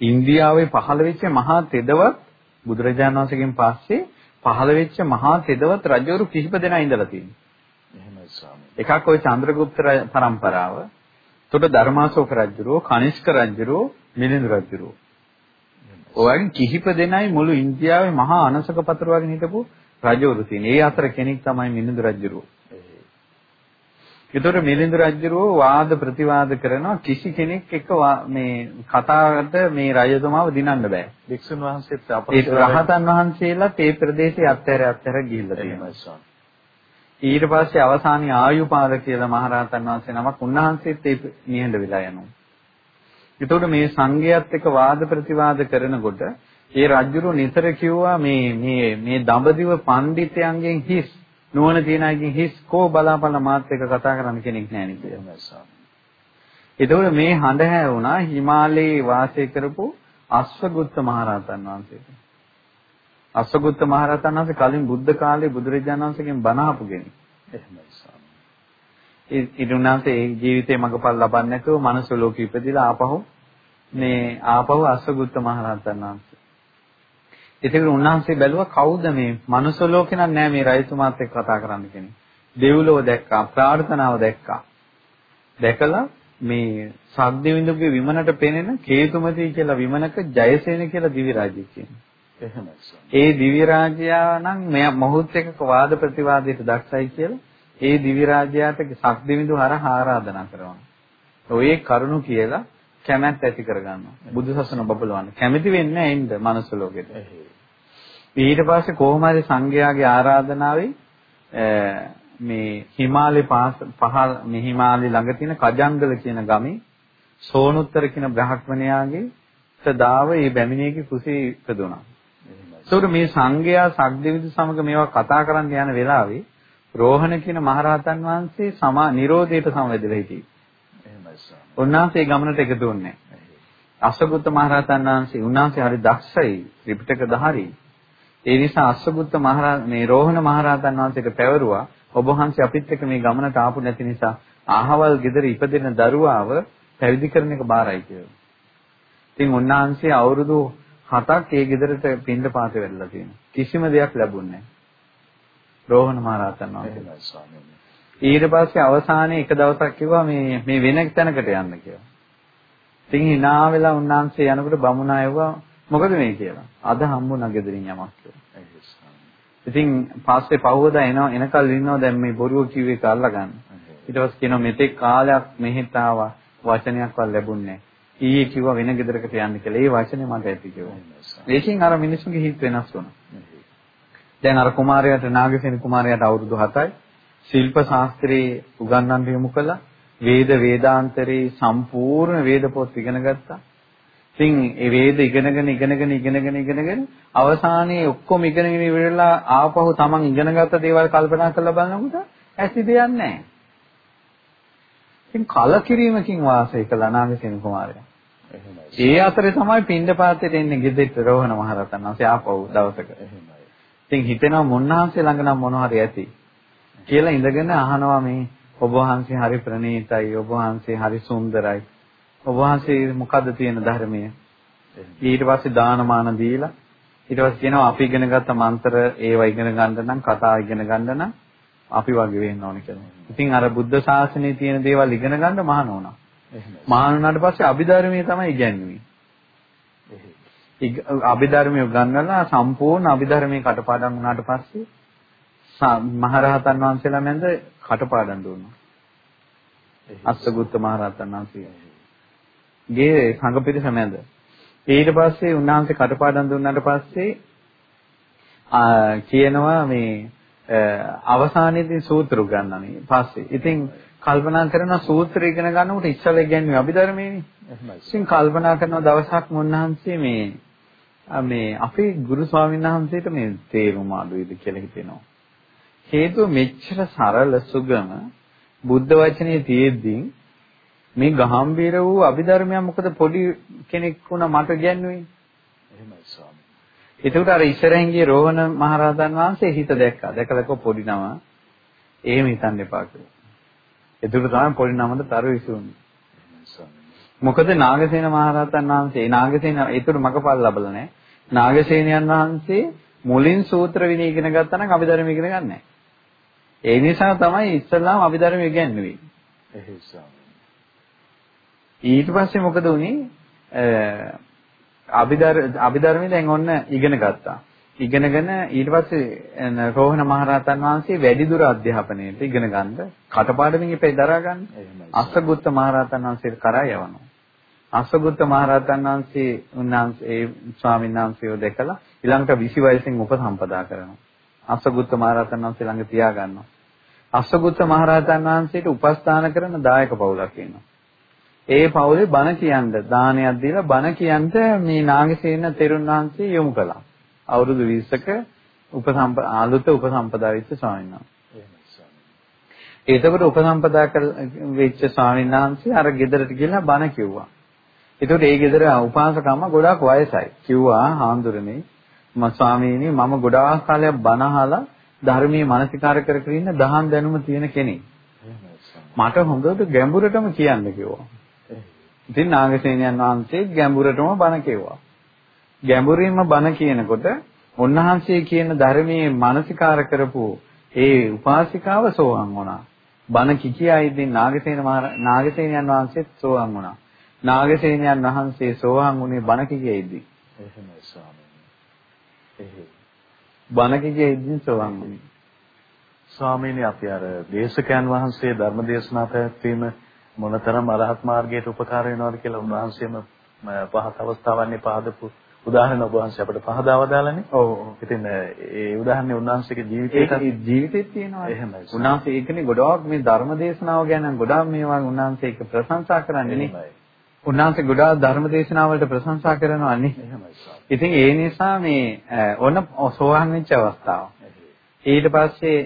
ඉන්දියාවේ පහළ වෙච්ච මහා තෙදවත් බුදුරජාණන් වහන්සේගෙන් පස්සේ පහළ වෙච්ච මහා තෙදවත් රජවරු කිහිප දෙනා ඉඳලා තියෙනවා. එහෙමයි ස්වාමී. එකක් ওই චන්ද්‍රගුප්ත පරම්පරාව එතකොට ධර්මාශෝක රජුරෝ, කනිෂ්ක රජුරෝ, මිලිඳු රජුරෝ. ඔයගෙන් කිහිප දෙනයි මුළු ඉන්දියාවේ මහා අනසක පතර වගේ හිටපු රජවරු තියෙන. ඒ අතර කෙනෙක් තමයි මිලිඳු රජුරෝ. ඒතකොට මිලිඳු රජුරෝ වාද ප්‍රතිවාද කරනවා කිසි කෙනෙක් එක්ක මේ කතාවට මේ රජතුමාව දිනන්න බෑ. වික්ෂුන් වහන්සේත් අපේ රහතන් වහන්සේලාත් ඒ ප්‍රදේශයේ අත්හැර අත්හැර ගිහිල්ලා තියෙනවා. ඊට පස්සේ අවසානයේ ආයුපාද කියලා මහරහතන් වහන්සේ නමක් උන්වහන්සේත් ඒ නිහඬ වෙලා යනවා. එතකොට මේ සංඝයාත් එක්ක වාද ප්‍රතිවාද කරනකොට ඒ රජුරු නිතර කිව්වා මේ මේ මේ දඹදිව පඬිතයන්ගෙන් හිස් නුවණ තියන අයගෙන් හිස් කෝ බලාපල්ලා මාත් එක්ක කතා කරන්න කෙනෙක් නැහැ නේ කියලා. එතකොට මේ හඬ හැවුණා හිමාලයේ වාසය කරපු අශ්වගුත්ත මහරහතන් වහන්සේට. අස්සගුත්ත මහරහතන් වහන්සේ කලින් බුද්ධ කාලේ බුදුරජාණන් වහන්සේගෙන් බණ අහපු කෙනෙක්. එහෙමයි ස්වාමී. ඒ ජීවිතේ මඟපල් ලබන්නේ නැතුව මනුස්ස ලෝකෙ ඉපදිලා ආපහු මේ ආපහු අස්සගුත්ත මහරහතන් වහන්සේ. ඉතින් උන්වහන්සේ බැලුවා කවුද මේ මනුස්ස ලෝකේ නම් නෑ මේ රජතුමාත් එක්ක කතා කරන්න කෙනෙක්. දෙව්ලොව දැක්කා, ප්‍රාර්ථනාව දැක්කා. දැකලා මේ සද්දවිඳුගේ විමනට පෙනෙන කේතුමති කියලා විමනක ජයසේන කියලා දිවි රාජ්‍යයක් කියනවා. එහෙමයි. ඒ දිව්‍ය රාජ්‍යයා නම් මෙය මොහොත් එකක වාද ප්‍රතිවාදයට දක්ෂයි කියලා ඒ දිව්‍ය රාජ්‍යයට සක්දිවිඳු හරහා ආරාධනා කරනවා. ඔය කරුණු කියලා කැමැත්ත ඇති කරගන්නවා. බුදුසසුන බබලවන්න. කැමැති වෙන්නේ නැහැ ඉන්න මනුස්ස ලෝකෙට. ඊට පස්සේ කොහොම හරි සංඝයාගේ ආරාධනාවෙන් මේ හිමාලේ පහළ මේ හිමාලේ ළඟ තියෙන කජංගල කියන ගමේ සෝනුත්තර කියන බ්‍රහ්මණයාගේ සදාව මේ බැමිණියගේ කුසේ ඉපදුණා. ඒකට මේ සංඝයා සග්දෙවිදු සමග මේවා කතා කරන්න යන වෙලාවේ රෝහණ කියන මහරහතන් වහන්සේ සමා නිරෝධයට සමවැදලා හිටියේ. එහෙමයි ස්වාමී. උන්වහන්සේ ගමනට එකතු වුණේ. අසගුත්ත මහරහතන් වහන්සේ උන්වහන්සේ හරි දක්ෂයි ත්‍රිපිටක දහරි. ඒ නිසා අසගුත්ත මහරහතන් මේ රෝහණ මහරහතන් වහන්සේට පැවරුවා ඔබ වහන්සේ අපිත් එක්ක මේ ගමනට ආපු නැති නිසා ආහවල් ගෙදර ඉපදෙන දරුවාව පැවිදි කරන එක බාරයි කියලා. ඉතින් උන්වහන්සේ අවුරුදු 7ක් ඒ ගෙදරට පින්ඳ පාතේ වෙලා තියෙනවා. කිසිම දෙයක් ලැබුණේ නැහැ. රෝහණ මහරහතන් වහන්සේ. ඊට පස්සේ අවසානයේ එක දවසක් කිව්වා මේ මේ වෙන තැනකට යන්න කියලා. ඉතින් hina වෙලා උන්වහන්සේ යනකොට බමුණා ඇහුවා මොකද මේ කියලා. අද හම්බුණා ගෙදරින් යමක් කියලා. ඉතින් පස්සේ පහවදා එනවා එනකල් ඉන්නවා දැන් මේ බොරුව කිව්ව එක අල්ලගන්න. ඊට පස්සේ කියනවා මෙතෙක් කාලයක් මෙහෙට ආවා වචනයක්වත් ලැබුණේ නැහැ. ඊයේ කිව්වා වෙන ගෙදරකට යන්න කියලා. ඒ වචනේ මට ඇති කිව්වා. ඒකෙන් අර මිනිස්සුන්ගේ හිත වෙනස් වුණා. දැන් අර කුමාරයාට නාගසේන කුමාරයාට අවුරුදු 7යි. ශිල්ප ශාස්ත්‍රයේ උගන්වන්න යොමු කළා. වේද වේදාන්තරේ සම්පූර්ණ වේද පොත් ඉගෙන ගත්තා. ඉතින් ඒ වේද ඉගෙනගෙන ඉගෙනගෙන ඉගෙනගෙන ඉගෙනගෙන අවසානයේ ඔක්කොම ඉගෙනගෙන ඉවරලා ආපහු තමන් ඉගෙනගත්ත දේවල් කල්පනා කරලා බලනකොට ඇසි දෙයක් නැහැ. ඉතින් කලකිරීමකින් වාසය කළ නාගසේන කුමාරයා. ඒ අතරේ තමයි පින්ඩපාතයට එන්නේ ගෙදෙට්ට රෝහණ මහරහතන් වහන්සේ ආපහු දවසක. එහෙමයි. ඉතින් හිතෙනවා මුන්නාන්සේ ළඟ නම් මොන හරි ඇති කියලා ඉඳගෙන අහනවා මේ ඔබ වහන්සේ හරි ප්‍රණීතයි ඔබ වහන්සේ හරි සුන්දරයි ඔබ වහන්සේ මොකද්ද තියෙන ධර්මය ඊට පස්සේ දානමාන දීලා ඊට පස්සේ කියනවා අපි ඉගෙන ගත්ත මන්ත්‍ර ඒවා ඉගෙන ගන්න නම් කතා ඉගෙන ගන්න නම් අපි වගේ වෙන්න ඕනේ කියලා. ඉතින් අර බුද්ධ ශාසනයේ තියෙන දේවල් ඉගෙන ගන්න මහාන වුණා. මහාන වුණාට පස්සේ අභිධර්මයේ තමයි ඉගෙනුවේ. එහෙයි. ඉග- අභිධර්මය ගන්නලා සම්පූර්ණ අභිධර්මයේ කටපාඩම් වුණාට පස්සේ මහරහතන් වහන්සේලා මැද කටපාඩම් දුන්නා. අස්සගුත්ත මහරහතන් වහන්සේ. ගේ සංඝ පිරිස මැද. ඊට පස්සේ උන්වහන්සේ කටපාඩම් දුන්නාට පස්සේ කියනවා මේ අවසානයේදී සූත්‍ර උගන්වන්නේ. පස්සේ. ඉතින් කල්පනා කරන සූත්‍ර ඉගෙන ගන්නකොට ඉස්සෙල්ලා ඉගෙනුවේ අභිධර්මයේනේ. ඉතින් කල්පනා කරන දවසක් මුන්වහන්සේ මේ මේ අපේ ගුරු ස්වාමීන් වහන්සේට මේ තේරුම අඩුයිද කියලා හිතෙනවා. හේතුව මෙච්චර සරල සුගම බුද්ධ වචනේ තියෙද්දී මේ ගහම්බීර වූ අභිධර්මයක් මොකද පොඩි කෙනෙක් වුණා මට කියන්නේ. එහෙමයි ස්වාමීනි. ඒකට අර ඉස්සරහින් ගිය රෝහණ මහරහතන් වහන්සේ හිත දැක්කා. දැකලා කො පොඩි නම එහෙම හිතන්න එපා කියලා. ඒකට තමයි පොඩි නමද තරු ස්වාමීනි. මොකද නාගසේන මහරහතන් වහන්සේ නාගසේන ඒතර මගපල් ලැබලා නැහැ. නාගසේනයන් වහන්සේ මුලින් සූත්‍ර විනය ඉගෙන ගත්තා නම් අභිධර්ම ඉගෙන ගන්න. ඒ නිසා තමයි ඉස්සල්ලාම අභිධර්ම ඉගෙනුවේ. එහෙයි ස්වාමීනි. ඊට පස්සේ මොකද වුනේ? අභිධර්ම අභිධර්මයේ දැන් ඔන්න ඉගෙන ගත්තා. ඉගෙනගෙන ඊට පස්සේ රෝහණ මහරහතන් වහන්සේ වැඩිදුර අධ්‍යාපනයට ඉගෙන ගන්න කටපාඩමින් ඉපේ දරා ගන්න. අස්සගුත්ත මහරහතන් වහන්සේට කරා යවනවා. අස්සගුත්ත මහරහතන් වහන්සේ උන්වහන්සේ ඒ ස්වාමීන් වහන්සේව දැකලා ඊළඟට 20 වයසෙන් උපසම්පදා කරනවා. අස්සගුත්ත මහරහතන් වහන්සේ ළඟ තියා ගන්නවා. අස්සගුත්ත මහරහතන් වහන්සේට උපස්ථාන කරන දායක පවුලක් ඉන්නවා. ඒ පවුලේ බණ කියන්න දානයක් දීලා බණ කියන්න මේ නාගසේන තෙරුන් වහන්සේ යොමු කළා. අවුරුදු 20ක උපසම්ප ආලුත උපසම්පදා වෙච්ච ස්වාමීන් වහන්සේ. එතකොට උපසම්පදා වෙච්ච ස්වාමීන් වහන්සේ අර ගෙදරට ගිහලා බණ කිව්වා. එතකොට ඒ ගෙදර උපාසකම්ම ගොඩාක් වයසයි. කිව්වා හාමුදුරනේ මම ස්වාමීනි මම ගොඩාක් කාලයක් බණ අහලා ධර්මයේ මානසිකාර කර කර ඉන්න දහම් දැනුම තියෙන කෙනෙක්. මට හොඳට ගැඹුරටම කියන්න කිව්වා. ඉතින් නාගසේනයන් වහන්සේ ගැඹුරටම බණ කිව්වා. ගැඹුරින්ම බණ කියනකොට උන්වහන්සේ කියන ධර්මයේ මානසිකාර කරපු ඒ උපාසිකාව සෝවාන් වුණා. බණ කිකියා ඉදින් නාගසේන නාගසේනයන් වහන්සේත් සෝවාන් වුණා. නාගසේනයන් වහන්සේ සෝවාන් වුණේ බණ කිකියා ඉදින්. එහෙමයි ස්වාමීනි. බණ කිකියා ඉදින් සෝවාන් වුණේ. ස්වාමීනි අපි අර දේශකයන් වහන්සේ ධර්ම දේශනා පැවැත්වීම මොනතරම් අරහත් මාර්ගයට උපකාර වෙනවද කියලා උන්වහන්සේම පහත් අවස්ථාවන්නේ පහදපු උදාහරණ ඔබ වහන්සේ අපිට පහදා වදාළනේ. ඔව්. ඉතින් ඒ උදාහරණේ උන්වහන්සේගේ ඒක ජීවිතයට ජීවිතෙත් තියෙනවා. එහෙමයි. උන්වහන්සේ ඒකනේ ගොඩාක් මේ ධර්ම දේශනාව ගැන ගොඩාක් මේවා උන්වහන්සේ ඒක ප්‍රශංසා කරන්නේ නේ. උන්වහන්සේ ගොඩාක් ධර්ම දේශනාවලට ප්‍රශංසා කරනවා නේ. එහෙමයි. ඉතින් ඒ නිසා මේ ඔන්න සෝවාන් වෙච්ච අවස්ථාව. ඊට පස්සේ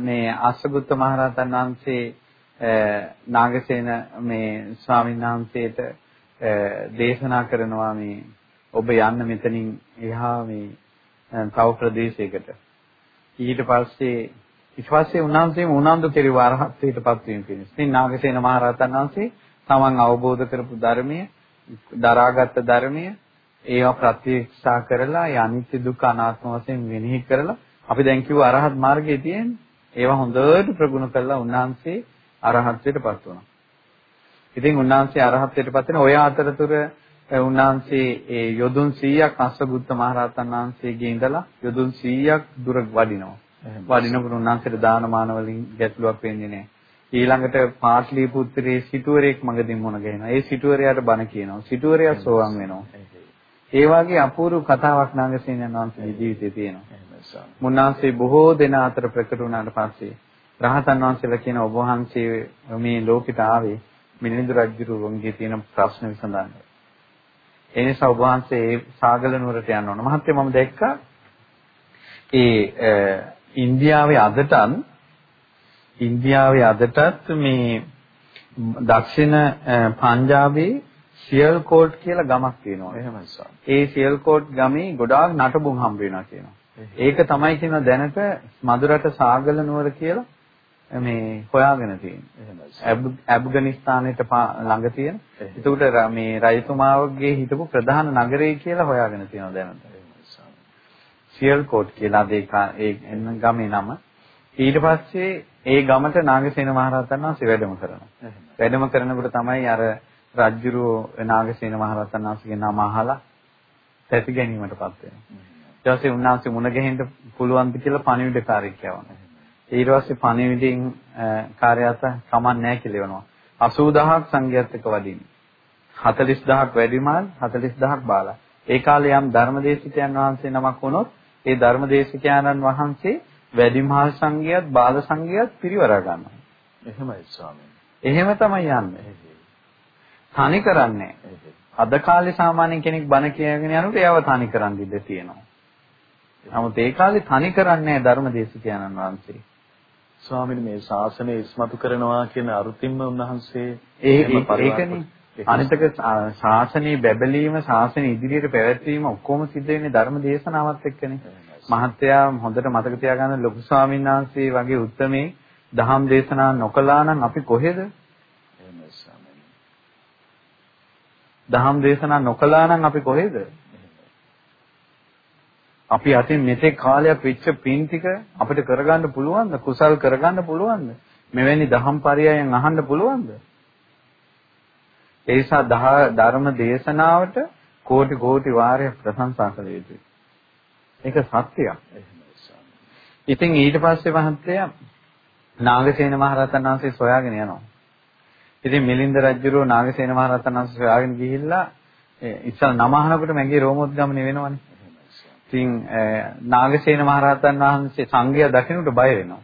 මේ අස්සගුත්ත මහරහතන් වහන්සේ නාගසේන මේ ස්වාමීන් වහන්සේට දේශනා කරනවා මේ ඔබ යන්න මෙතනින් එහා මේ තව ප්‍රදේශයකට. ඊට පස්සේ ඊට පස්සේ උන්වහන්සේම උනන්දු කෙරුව අරහත්ත්වයටපත් වීම පිණිස. ඉතින් නාගසේන මහරහතන් වහන්සේ තමන් අවබෝධ කරපු ධර්මය, දරාගත් ධර්මය ඒවා ප්‍රත්‍යක්ෂා කරලා ඒ අනිත්‍ය දුක්ඛ අනාත්ම වශයෙන් මෙනෙහි කරලා අපි දැන් කිව්ව අරහත් මාර්ගයේ තියෙන්නේ. ඒවා හොඳට ප්‍රගුණ කළා උන්වහන්සේ අරහත්ත්වයටපත් වුණා. ඉතින් උන්වහන්සේ අරහත්ත්වයටපත් වෙන ඔය අතරතුර උන්වහන්සේ ඒ යොදුන් 100ක් අස්සගුත්ත මහරහතන් වහන්සේගේ ඉඳලා යොදුන් 100ක් දුර වඩිනවා. වඩිනකොට උන්වහන්සේට දානමාන වලින් ගැටලුවක් වෙන්නේ නැහැ. ඊළඟට පාටලිපුත්‍රයේ සිටුවරයෙක් මගදී මුණ ගැහෙනවා. ඒ සිටුවරයාට බණ කියනවා. සිටුවරයා සෝවන් වෙනවා. ඒ වගේ අපූර්ව කතාවක් නාගසේනයන් වහන්සේගේ ජීවිතේ තියෙනවා. මුන්නාන්සේ බොහෝ දෙනා අතර ප්‍රකට වුණාට පස්සේ රහතන් වහන්සේලා කියන ඔබ වහන්සේ මේ ලෝකෙට ආවේ මිනිඳු රජුරුවන්ගේ තියෙන ප්‍රශ්න විසඳන්න. ඒ නිසා ඔබ වහන්සේ ඒ සාගල නුවරට යන්න ඕන. මහත්තයා මම දැක්කා ඒ ඉන්දියාවේ අදටත් ඉන්දියාවේ අදටත් මේ දක්ෂිණ පංජාබේ සියල්කෝට් කියලා ගමක් තියෙනවා. එහෙමයි සර්. ඒ සියල්කෝට් ගමේ ගොඩාක් නටබුන් හම්බ වෙනවා කියනවා. ඒක තමයි කියන දැනට මදුරට සාගල නුවර කියලා මේ හොයාගෙන තියෙන්නේ. ඇෆ්ගනිස්තානෙට ළඟ තියෙන. ඒකට මේ රජතුමාගේ හිටපු ප්‍රධාන නගරය කියලා හොයාගෙන තියෙනවා දැනට. සියල්කෝට් කියලා ඒ ගමේ නම. ඊට පස්සේ ඒ ගමට නාගසේන මහරහතන් වහන්සේ වැඩම කරනවා. වැඩම කරනකොට තමයි අර රජ්ජුරුව නාගසේන මහරහතන් වහන්සේගේ නම අහලා තැති ගැනීමටපත් වෙනවා. ඊට පස්සේ උන්වහන්සේ මුණ ගැහෙන්න පුළුවන්ද කියලා පණිවිඩකාරයෙක් යවනවා. ඊට පස්සේ පණිවිඩින් කාර්යයත කමක් නැහැ කියලා වෙනවා. 80000ක් සංඝයාත් එක්ක වදින්න. 40000ක් වැඩිමාල් 40000ක් බාලා. ඒ කාලේ යම් ධර්මදේශිකයන් වහන්සේ නමක් වුණොත් ඒ ධර්මදේශිකයන්න් වහන්සේ වැඩිමහල් සංඝයාත් බාල සංඝයාත් පිරිවරා ගන්නවා. එහෙමයි ස්වාමීනි. එහෙම තමයි යන්නේ. තනි කරන්නේ. අද කාලේ සාමාන්‍ය කෙනෙක් බණ කියගෙන යනකොට එයාව තනි කරන් ඉඳ තියෙනවා. නමුත් ඒ කාලේ තනි කරන්නේ ධර්මදේශිකයන්න් වහන්සේ. ස්වාමීන් මේ ශාසනය ඉස්මතු කරනවා කියන අරුතින්ම උන්වහන්සේ ඒ ඒකනේ. අනිතක ශාසනයේ බැබලීම ශාසනය ඉදිරියට පැවැත්වීම ඔක්කොම සිද්ධ වෙන්නේ ධර්ම දේශනාවත් එක්කනේ. මහත්තයා හොඳට මතක තියාගන්න ලොකු ස්වාමීන් වහන්සේ වගේ උත්මේ දහම් දේශනා නොකළා නම් අපි කොහෙද? දහම් දේශනා නොකළා නම් අපි කොහෙද අපි අතින් මෙතෙක් කාලයක් වෙච්ච පින් ටික අපිට කරගන්න පුළුවන්ද? කුසල් කරගන්න පුළුවන්ද? මෙවැනි දහම් පරයයන් අහන්න පුළුවන්ද? ඒ නිසා ධර්ම දේශනාවට කෝටි කෝටි වාරයක් ප්‍රශංසා කළ යුතුයි. ඒක සත්‍යයක්. ඉතින් ඊට පස්සේ මහත්තයා නාගසේන මහරහතන් වහන්සේ සොයාගෙන යනවා. ඉතින් මිලින්ද රජුරෝ නාගසේන මහරහතන් වහන්සේ සොයාගෙන ගිහිල්ලා ඉස්සල් නම අහනකොට මගේ රෝමෝද්ගමනය වෙනවනේ. ඉතින් නාගසේන මහරහතන් වහන්සේ සංඝයා දකින්නට බය වෙනවා.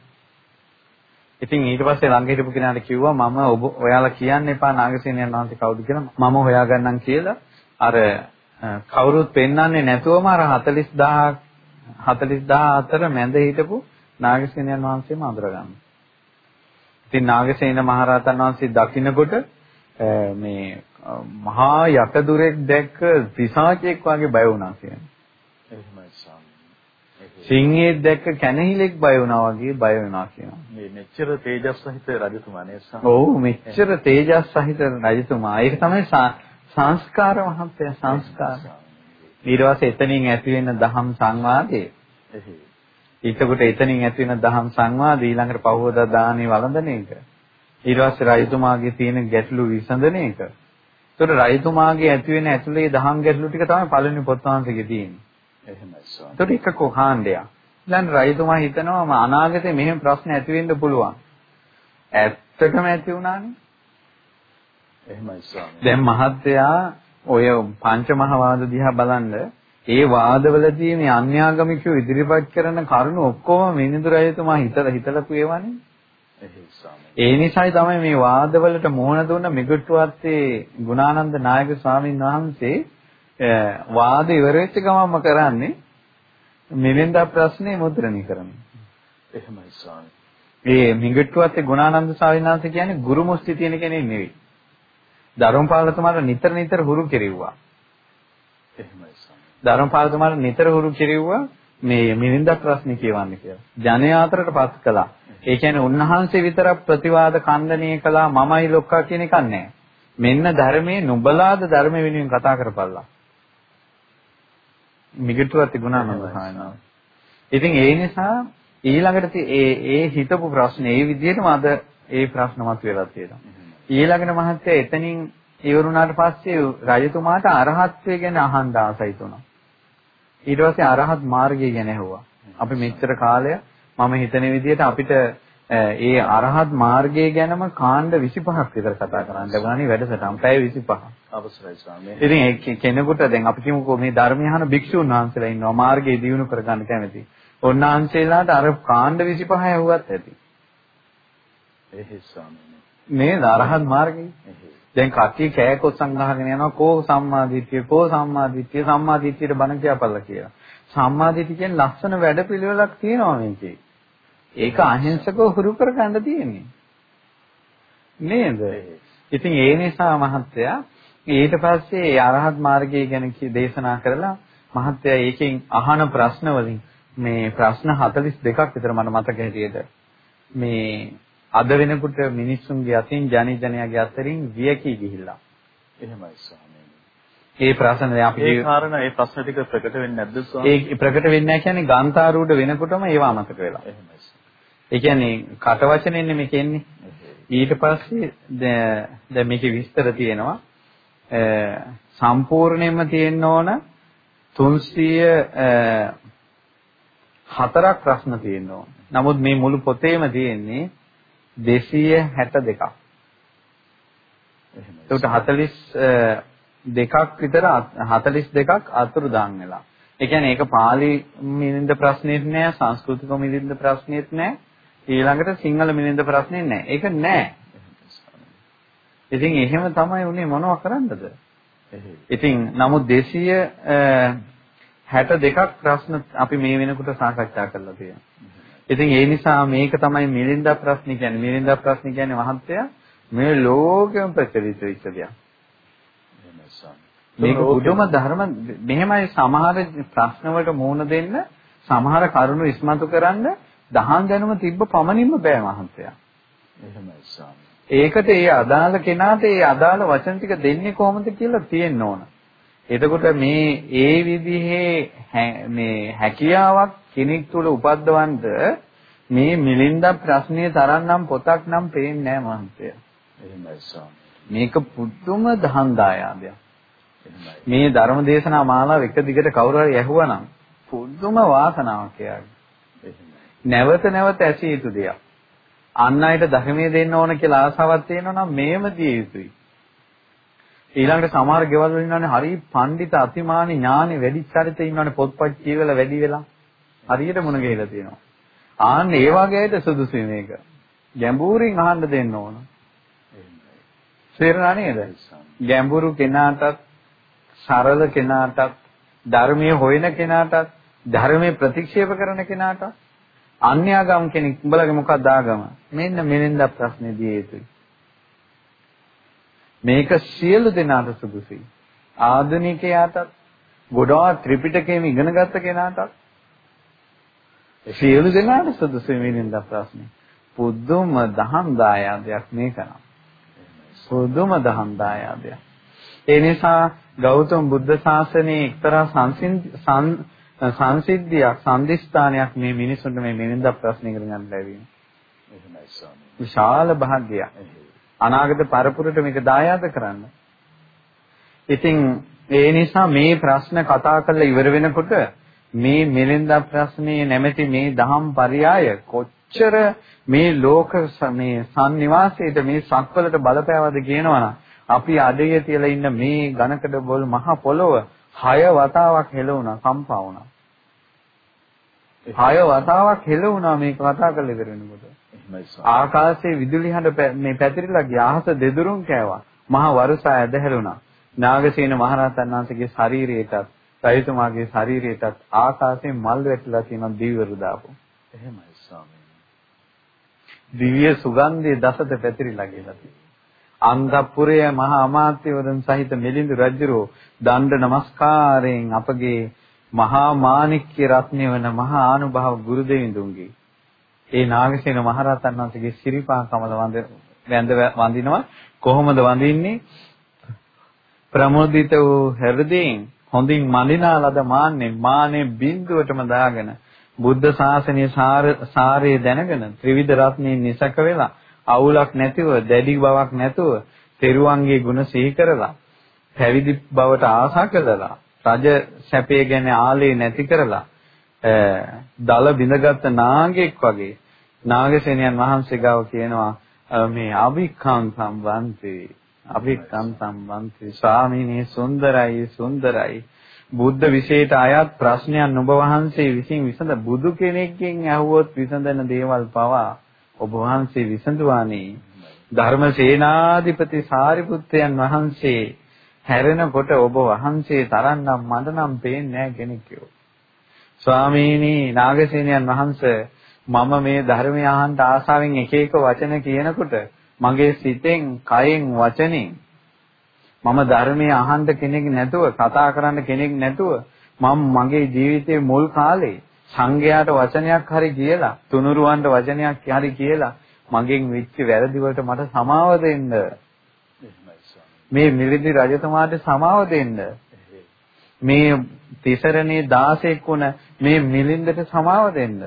ඉතින් ඊට පස්සේ ළඟ හිටපු කෙනාට කිව්වා මම ඔබ ඔයාලා කියන්න එපා නාගසේනයන් වහන්සේ කවුද කියලා මම හොයාගන්නම් කියලා අර කවුරුත් පෙන්වන්නේ නැතුවම අර 40000 40000 අතර මැද හිටපු නාගසේනයන් වහන්සේම අඳුරගන්නවා. ඉතින් නාගසේන මහරහතන් වහන්සේ දකින්නකොට මේ මහා යකදුරෙක් දැක්ක පිසාචෙක් වගේ බය වුණා කියන්නේ. සිංහයෙක් දැක්ක කැනහිලෙක් බය වුණා වගේ බය වෙනවා කියනවා. මේ මෙච්චර තේජස් සහිත රජතුමා නේ ස්වාමී. ඔව් මෙච්චර තේජස් සහිත රජතුමා. ඒක තමයි සංස්කාර මහත්ය සංස්කාර. ඊට පස්සේ එතනින් ඇති වෙන දහම් සංවාදයේ. ඊටකොට එතනින් ඇති වෙන දහම් සංවාද ඊළඟට පහවදා දානේ වළඳන එක. ඊට පස්සේ රජතුමාගේ තියෙන ගැටලු විසඳන එක. ඒතකොට රජතුමාගේ ඇති වෙන ඇතුලේ දහම් ගැටලු ටික තමයි පළවෙනි පොත් වහන්සේගේ තියෙන්නේ. එහෙමයි ස්වාමී. ඒකට එක කොහාණ්ඩයක්. ඊළඟ රජතුමා හිතනවා අනාගතේ මෙහෙම ප්‍රශ්න ඇති වෙන්න පුළුවන්. ඇත්තටම ඇති වුණානේ. එහෙමයි ස්වාමී. දැන් මහත්තයා ඔය පංචමහවාද දිහා බලන්න ඒ වාදවලදී මේ අන්‍යාගමිකයෝ ඉදිරිපත් කරන කරුණු ඔක්කොම මිනිඳු රජතුමා හිතලා හිතලපු ඒවානේ. ඒ නිසායි තමයි මේ වාදවලට මුහුණ දුන්න මිගට්ටුවත්තේ ගුණානන්ද නායක ස්වාමීන් වහන්සේ වාද ඉවර වෙච්ච ගමන්ම කරන්නේ මෙවෙන්දා ප්‍රශ්නේ මුද්‍රණය කරනවා. එහෙමයි ස්වාමීන් ඒ මිගට්ටුවත්තේ ගුණානන්ද වහන්සේ කියන්නේ ගුරු මුස්ති තියෙන කෙනෙක් නෙවෙයි. ධර්මපාලතුමාට නිතර නිතර හුරු කෙරෙව්වා. එහෙමයි ස්වාමීන් ධර්මපාලතුමාට නිතර හුරු කෙරෙව්වා මේ මිනින්දා ප්‍රශ්නේ කියවන්න කියලා. ජනයා අතරට පත් කළා. ඒ කියන්නේ උන්වහන්සේ විතරක් ප්‍රතිවාද khණ්ඩනය කළා මමයි ලොක්කා කියන එකක් නැහැ. මෙන්න ධර්මයේ නුඹලාද ධර්ම වෙනුවෙන් කතා කරපල්ලා. මිගටුවත් තිබුණා නේද සායනා. ඉතින් ඒ නිසා ඊළඟට ඒ ඒ හිතපු ප්‍රශ්නේ ඒ විදිහටම අද ඒ ප්‍රශ්න මතුවලා තියෙනවා. ඊළඟට මහත්තයා එතනින් ඉවරුණාට පස්සේ රජතුමාට අරහත්ත්වය ගැන අහන්න ආසයි තුණා. ඊට පස්සේ අරහත් මාර්ගය ගැන ඇහුවා. අපි මෙච්චර කාලය මම හිතන විදිහට අපිට ඒ අරහත් මාර්ගය ගැනම කාණ්ඩ 25ක් විතර කතා කරන්න ලැබුණානේ වැඩසටහන් පැය 25. අවසරයි ස්වාමීන් ඉතින් කෙනෙකුට දැන් අපි කියමුකෝ මේ ධර්මය අහන භික්ෂුන් වහන්සේලා ඉන්නවා මාර්ගය දියුණු කරගන්න කැමති. ඔන්නාන්සේලාට අර කාණ්ඩ 25 ඇහුවත් ඇති. එහේ ස්වාමීන් නේද අරහත් මාර්ගය? දැන් කට්ටිය කෑකොත් සංගහගෙන යනවා කෝ සම්මාදිට්ඨිය කෝ සම්මාදිට්ඨිය සම්මාදිට්ඨියට බණ කියපල්ලා කියලා. සම්මාදිට්ඨිය කියන්නේ ලස්සන වැඩපිළිවෙලක් තියෙනවා මේකේ. ඒක අහිංසකව හුරු කරගන්න තියෙන්නේ. නේද? ඉතින් ඒ නිසා මහත්තයා ඊට පස්සේ අරහත් මාර්ගය ගැන දේශනා කරලා මහත්තයා ඒකෙන් අහන ප්‍රශ්න වලින් මේ ප්‍රශ්න 42ක් විතර මට මතක හැටියට මේ අද වෙනකොට මිනිස්සුන්ගේ අතින් ජනි ජනයාගේ අතරින් වියකී ගිහිල්ලා. එහෙමයි ස්වාමීන් ඒ ප්‍රශ්න දැන් අපි ඒ කාරණා ඒ ප්‍රශ්න ටික ප්‍රකට වෙන්නේ නැද්ද ස්වාමීන් ඒ ප්‍රකට වෙන්නේ නැහැ කියන්නේ ගාන්තාරූඪ වෙනකොටම ඒවා අමතක වෙලා. එහෙමයි ඒ කියන්නේ කට වචනෙන්නේ මේක එන්නේ. ඊට පස්සේ දැන් මේකේ විස්තර තියෙනවා. සම්පූර්ණයෙන්ම තියෙන්න ඕන 300 හතරක් ප්‍රශ්න තියෙන්න ඕන. නමුත් මේ මුළු පොතේම තියෙන්නේ 262ක්. එහෙමයි ඒකට 42ක් විතර 42ක් අතුරුදාන් වෙලා. ඒ කියන්නේ ඒක පාලි මිනින්ද ප්‍රශ්නෙත් නෑ, සංස්කෘතික මිනින්ද ප්‍රශ්නෙත් නෑ, ඊළඟට සිංහල මිනින්ද ප්‍රශ්නෙත් නෑ. ඒක නෑ. ඉතින් එහෙම තමයි උනේ මොනව කරන්නද? එහේ ඉතින් නමුත් 262ක් ප්‍රශ්න අපි මේ වෙනකොට සාකච්ඡා කරලා තියෙනවා. ඉතින් ඒ නිසා මේක තමයි මිලින්දා ප්‍රශ්න කියන්නේ. මිලින්දා ප්‍රශ්න කියන්නේ මහත්තයා මේ ලෝකෙම ප්‍රචලිත වෙච්ච දෙයක්. එහෙමයි ස්වාමීන් මේක පුදුම ධර්ම මෙහෙමයි සමහර ප්‍රශ්න වලට මුහුණ දෙන්න සමහර කරුණු ඉස්මතු කරන්න දහම් දැනුම තිබ්බ පමණින්ම බෑ මහත්තයා. එහෙමයි ස්වාමීන් ඒකට ඒ අදාළ කෙනාට ඒ අදාළ වචන ටික දෙන්නේ කොහොමද කියලා තියෙන්න ඕන. එතකොට මේ ඒ විදිහේ මේ හැකියාවක් කෙනෙක් තුළ උපද්දවන්න මේ මිලින්ද ප්‍රශ්නයේ තරම්නම් පොතක් නම් පේන්නේ නැහැ මහන්තය. එහෙමයි ස්වාමීන් මේක පුදුම දහම් දායාදයක්. මේ ධර්ම දේශනා මාලාව එක දිගට කවුරු හරි ඇහුවනම් පුදුම වාසනාවක් එයාගේ. එහෙමයි නැවත නැවත ඇසිය යුතු දෙයක්. අන් අයට ධර්මයේ දෙන්න ඕන කියලා ආසාවක් තියෙනවා නම් මේම දිය යුතුයි. ඊළඟට සමහර ගෙවල් වල ඉන්නවනේ හරි පඬිත අතිමානි ඥානෙ වැඩි චරිත ඉන්නවනේ පොත්පත් කියවලා වැඩි වෙලා. හරියට මුණ ගැහිලා තියෙනවා. ආන්න ඒ වගේ අයට සුදුසුයි මේක. ගැඹුරින් අහන්න දෙන්න ඕන. එහෙමයි තේරුණා නේද? ගැඹුරු කෙනාටත් සරල කෙනාටත් ධර්මයේ හොයන කෙනාටත් ධර්මයේ ප්‍රතික්ෂේප කරන කෙනාටත් අන්‍යාගම් කෙනෙක් උඹලගේ මොකක්ද ආගම? මෙන්න මෙලෙන්ද ප්‍රශ්නේ දිය යුතුයි. මේක සියලු දෙනාට සුදුසුයි. ආධුනිකයාටත් ගොඩාක් ත්‍රිපිටකයම ඉගෙන ගත්ත කෙනාටත් සියලු දෙනාට සුදුසුයි මෙලෙන්ද ප්‍රශ්නේ. පුදුම දහම් දායාදයක් මේක නම්. පුදුම දහම් දායාදයක්. ඒ නිසා ගෞතම බුද්ධ ශාසනයේ එක්තරා සංසිද්ධියක් සම්දිස්ථානයක් මේ මිනිසුන්ට මේ මිනින්ද ප්‍රශ්න ඉගෙන ගන්න ලැබීම. එහෙමයි ස්වාමීන් විශාල භාග්‍යයක්. අනාගත පරපුරට මේක දායාද කරන්න. ඉතින් ඒ නිසා මේ ප්‍රශ්න කතා කරලා ඉවර වෙනකොට මේ මෙලෙන්දා ප්‍රශ්නේ නැමැති මේ දහම් පරයය කොච්චර මේ ලෝක මේ sannivasayeට මේ සක්වලට බලපෑවද කියනවනම් අපි අඩිය තියලා ඉන්න මේ ඝනකඩ බොල් මහ පොළොව හය වතාවක් හෙලුණා කම්පා වුණා. හය වතාවක් හෙලුණා මේක කතා කරලා ඉවර වෙනකොට. ආකාශයේ විදුලි හඬ මේ පැතිරිලා ගියා. අහස දෙදුරුම් කෑවා. මහා වරුසා ඇදහැරුණා. නාගසේන මහරහතන් වහන්සේගේ ශරීරයටත් සයිතුමාගේ ශරීරයටත් ආකාශයෙන් මල් වැටිලා තියෙන දිව්‍යරු දාපු. එහෙමයි ස්වාමීනි. දිව්‍ය සුගන්ධය දසත පැතිරිලා ගිහලා තියෙනවා. අන්තපුරයේ මහා අමාත්‍යවරුන් සහිත මිලිඳු රජුරෝ දණ්ඩ නමස්කාරයෙන් අපගේ මහා මාණික්‍ය රත්නය වන මහා ආනුභාව ගුරු දෙවිඳුන්ගේ ඒ නාගසේන මහරහතන් වහන්සේගේ සිරිපා කමල වඳ වැඳ වඳිනවා. කොහොමද වඳින්නේ? ප්‍රමෝදිත වූ හෘදයෙන් හොඳින් මලිනා ලද මාන්නේ මානේ බිඳුවටම දාගෙන බුද්ධ ශාසනයේ සාරය දැනගෙන ත්‍රිවිධ රත්නයෙන් නිසක වෙලා අවුලක් නැතිව දැඩි බවක් නැතුව තෙරුවන්ගේ ගුණ සිහි කරලා පැවිදි බවට ආශා කළා රජ සැපේ ගැන ආලේ නැති කරලා දල බිඳගත් නාගයෙක් වගේ නාගසේනයන් වහන්සේ ගාව කියනවා මේ අවික්ඛං සම්බන්ති අවික්ඛං සම්බන්ති ස්වාමීනි සුන්දරයි සුන්දරයි. බුද්ධ විශේෂයට අයත් ප්‍රශ්නයක් නුඹ වහන්සේ විසින් විසඳ බුදු කෙනෙක්ගෙන් ඇහුවොත් විසඳන දේවල් පවා ඔබ වහන්සේ විසඳුවානේ ධර්මසේනාධිපති සාරිපුත්තයන් වහන්සේ හැරෙනකොට ඔබ වහන්සේ තරන්නම් මට නම් පේන්නේ නැහැ කෙනෙක්යෝ. ස්වාමීනි නාගසේනයන් වහන්සේ මම මේ ධර්මය අහන්න ආසාවෙන් එක එක වචන කියනකොට මගේ සිතෙන්, කයෙන්, වචනෙන් මම ධර්මය අහන්න කෙනෙක් නැතුව, කතා කරන්න කෙනෙක් නැතුව මම මගේ ජීවිතේ මුල් කාලේ සංඝයාට වචනයක් හරි කියලා, තුනුරුවන්ට වචනයක් හරි කියලා මගෙන් වෙච්ච වැරදි වලට මට සමාව දෙන්න. මේ මිලිඳු රජතුමාට සමාව දෙන්න. මේ තිසරණේ 16ක් වුණ මේ මිලින්දට සමාව දෙන්න.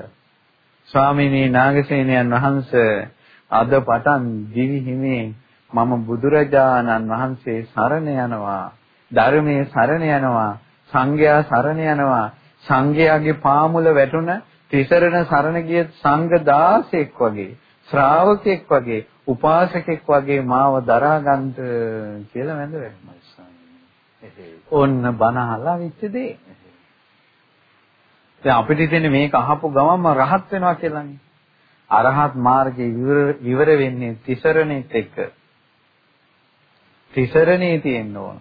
ස්වාමීනි නාගසේනයන් වහන්සේ අද පටන් දිවි හිමේ මම බුදුරජාණන් වහන්සේ සරණ යනවා ධර්මයේ සරණ යනවා සංඝයා සරණ යනවා සංඝයාගේ පාමුල වැටුණ තිසරණ සරණ ගිය සංඝ 16ක් වගේ ශ්‍රාවකෙක් වගේ උපාසකෙක් වගේ මාව දරා ගන්නට කියලා වැඳ වැටුණා. ඔන්න බණ අහලා වෙච්ච දේ. දැන් අපිට ඉතින් මේක අහපු ගමන්ම රහත් වෙනවා කියලානේ. අරහත් මාර්ගයේ විවර වෙන්නේ තිසරණෙත් එක්ක. තිසරණේ තියෙන්න ඕන.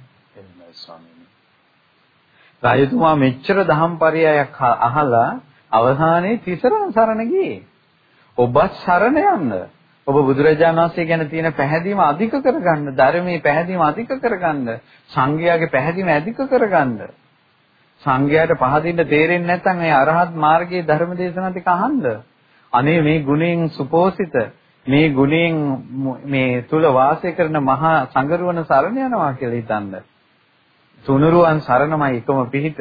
එහෙමයි ස්වාමීනි. රාජතුමා මෙච්චර දහම් පරයයක් අහලා අවසානයේ තිසරණ සරණ ගියේ. ඔබත් සරණ යන්න. ඔබ බුදුරජාණන් වහන්සේ ගැන තියෙන පැහැදීම අධික කරගන්න, ධර්මයේ පැහැදීම අධික කරගන්න, සංඝයාගේ පැහැදීම අධික කරගන්න. සංඝයාට පහදින්න තේරෙන්නේ නැත්නම් මේ අරහත් මාර්ගයේ ධර්ම දේශනා ටික අහන්න. අනේ මේ ගුණයෙන් සුපෝසිත මේ ගුණයෙන් මේ තුල වාසය කරන මහා සංගරුවන සරණ යනවා කියලා හිතන්න. තුනුරුවන් සරණමයි එකම පිහිට.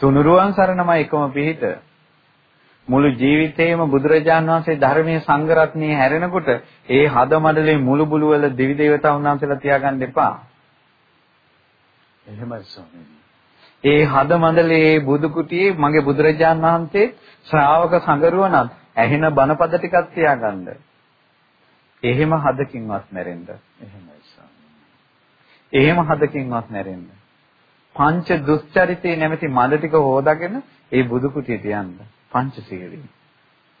තුනුරුවන් සරණමයි එකම පිහිට. මුළු ජීවිතේම බුදුරජාණන් වහන්සේ ධර්මයේ සංගරත්නයේ හැරෙනකොට ඒ හද මඩලේ මුළු බුළු වල දිවි දේවතාවුන් වහන්සේලා තියාගන්න එපා. එහෙමයි ස්වාමීනි. ඒ හද මඩලේ බුදු කුටියේ මගේ බුදුරජාණන් වහන්සේ ශ්‍රාවක සංගරුවනත් ඇහෙන බණපද ටිකක් තියාගන්න. එහෙම හදකින්වත් නැරෙන්න. එහෙමයි. එහෙම හදකින්වත් නැරෙන්න. පංච දුස්චරිතේ නැමැති මඩ ටික හොදාගෙන ඒ බුදු කුටියට යන්න. පංචශීලී.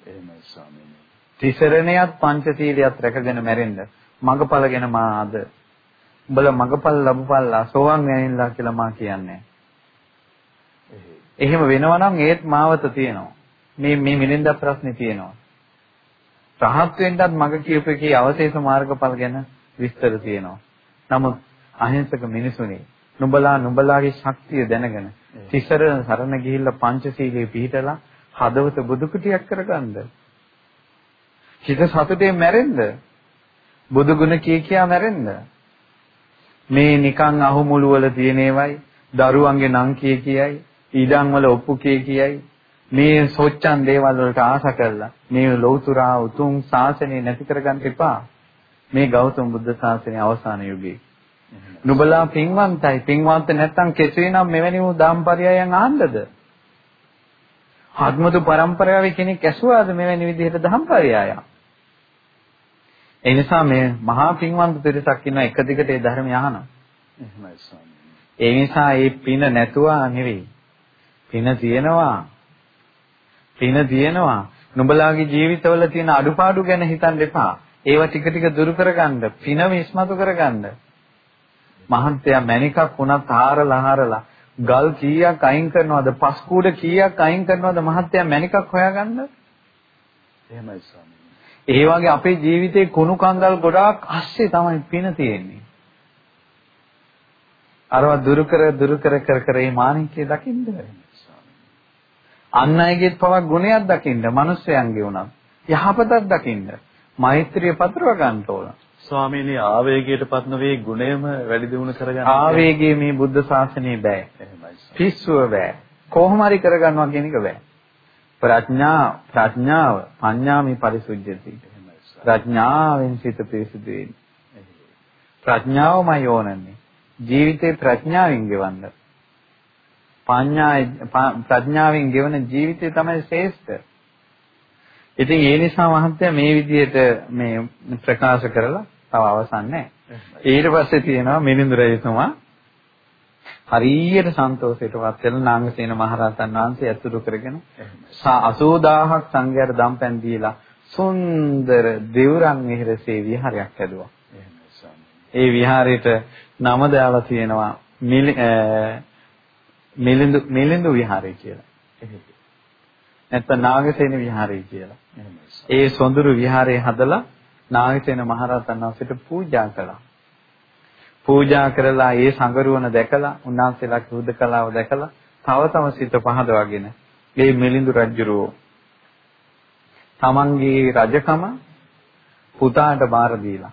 එහෙමයි ස්වාමීනි. තිසරණයත් පංචශීලියත් රැකගෙන මැරෙන්න. මගපල ගැන මා අද උඹලා මගපල් ලැබුපල්ලා සෝවන් වෙනින්ලා කියලා මා කියන්නේ. එහෙම වෙනවා නම් ඒත් මාවත තියෙනවා. මේ මේ මිලින්ද ප්‍රශ්නේ තියෙනවා. රහත් වෙන්නත් මග කියූප එකේ අවශේෂ මාර්ගඵල ගැන විස්තර තියෙනවා. නමුත් අහිංසක මිනිසුනි නුඹලා නුඹලාගේ ශක්තිය දැනගෙන තිසරණ සරණ ගිහිල්ලා පංචශීලයේ පිහිටලා හදවත බුදු කුටියක් කරගන්න. හිත සතුටෙන් මැරෙන්න. බුදු ගුණ කී කියා මැරෙන්න. මේ නිකන් අහුමුළු වල තියෙන ඒවයි දරුවන්ගේ නම් කිය කියයි ඊඩම් වල ඔප්පු කිය කියයි මේ සොච්චන් දේවල් වලට ආශ කරලා මේ ලෞතුරා උතුම් ශාසනය නැති කරගන්න එපා. මේ ගෞතම බුද්ධ ශාසනය අවසාන යුගයේ. නුඹලා පින්වන්තයි. පින්වන්ත නැත්තම් කෙසේනම් මෙවැනි වූ දාම්පරයයන් ආන්නද? ආත්මතු පරම්පරාවේ කෙනෙක් ඇසුවාද මෙවැනි විදිහට ධම්පරයයන්? ඒ නිසා මේ මහා පින්වන්ත පිරිසක් ඉන්න එක දිගට ඒ ධර්මය අහනවා. එහෙමයි ස්වාමීනි. ඒ නිසා ඒ පින නැතුවා නෙවෙයි. පින තියෙනවා. පින තියෙනවා. නුඹලාගේ ජීවිතවල තියෙන අඩුපාඩු ගැන හිතන්න එපා. ඒවා ටික ටික දුරු කරගන්න, පිනව ඉස්මතු කරගන්න. මහන්තයා මණිකක් වුණත් හාරලා හාරලා ගල් කීයක් අයින් කරනවද? පස් කූඩ කීයක් අයින් කරනවද මහත්තයා මණිකක් හොයාගන්න? එහෙමයි ස්වාමීනි. ඒ වගේ අපේ ජීවිතේ කුණු කන්දල් ගොඩාක් අස්සේ තමයි පින තියෙන්නේ. අරවා දුරු කර දුරු කර කර කර මේ මානිකය දකින්න අන් අයගේත් පවක් ගුණයක් දකින්න, මිනිස්යන්ගේ උනත් යහපතක් දකින්න, මෛත්‍රිය පතරව ගන්න ඕන. ස්වාමීනි ආවේගයටපත් නොවේ ගුණයම වැඩි දියුණු කරගන්න. ආවේගයේ මේ බුද්ධ ශාසනය බෑ. පිස්සුව බෑ. කොහොම හරි කරගන්නවා කියන එක බෑ. ප්‍රඥා ප්‍රඥාව පඤ්ඤාමි පරිසුද්ධති. ප්‍රඥාවෙන් සිත පිරිසිදු වෙන්නේ. ප්‍රඥාවමයි ඕනන්නේ. ජීවිතේ ප්‍රඥාවෙන් ගෙවන්න. පඤ්ඤා ප්‍රඥාවෙන් ගෙවන ජීවිතය තමයි ශ්‍රේෂ්ඨ. ඉතින් ඒ නිසා මහත්තයා මේ විදිහට මේ ප්‍රකාශ කරලා තව අවසන් නැහැ. ඊට පස්සේ තියෙනවා මිලිඳු රජතුමා හරියට සන්තෝෂයටපත් වෙන නාගසේන මහරහතන් වහන්සේ ඇතුළු කරගෙන 80000ක් සංඝයාට දම්පැන් දීලා සුන්දර දෙවුරන් මිහිරසේ විහාරයක් හැදුවා. ඒ විහාරයට නම දාලා තියෙනවා මිලිඳු මිලිඳු විහාරය කියලා. නැත්නම් නාගසේන විහාරය කියලා. ඒ සොඳුරු විහාරය හදලා නාගසේන මහරහතන් වහන්සේට පූජා කළා. පූජා කරලා ඒ සංගරුවන දැකලා උන්වහන්සේලා කුරුද කලාව දැකලා තව තම සිත පහදවාගෙන මේ මිලිඳු රජුරෝ තමන්ගේ රජකම පුතාට බාර දීලා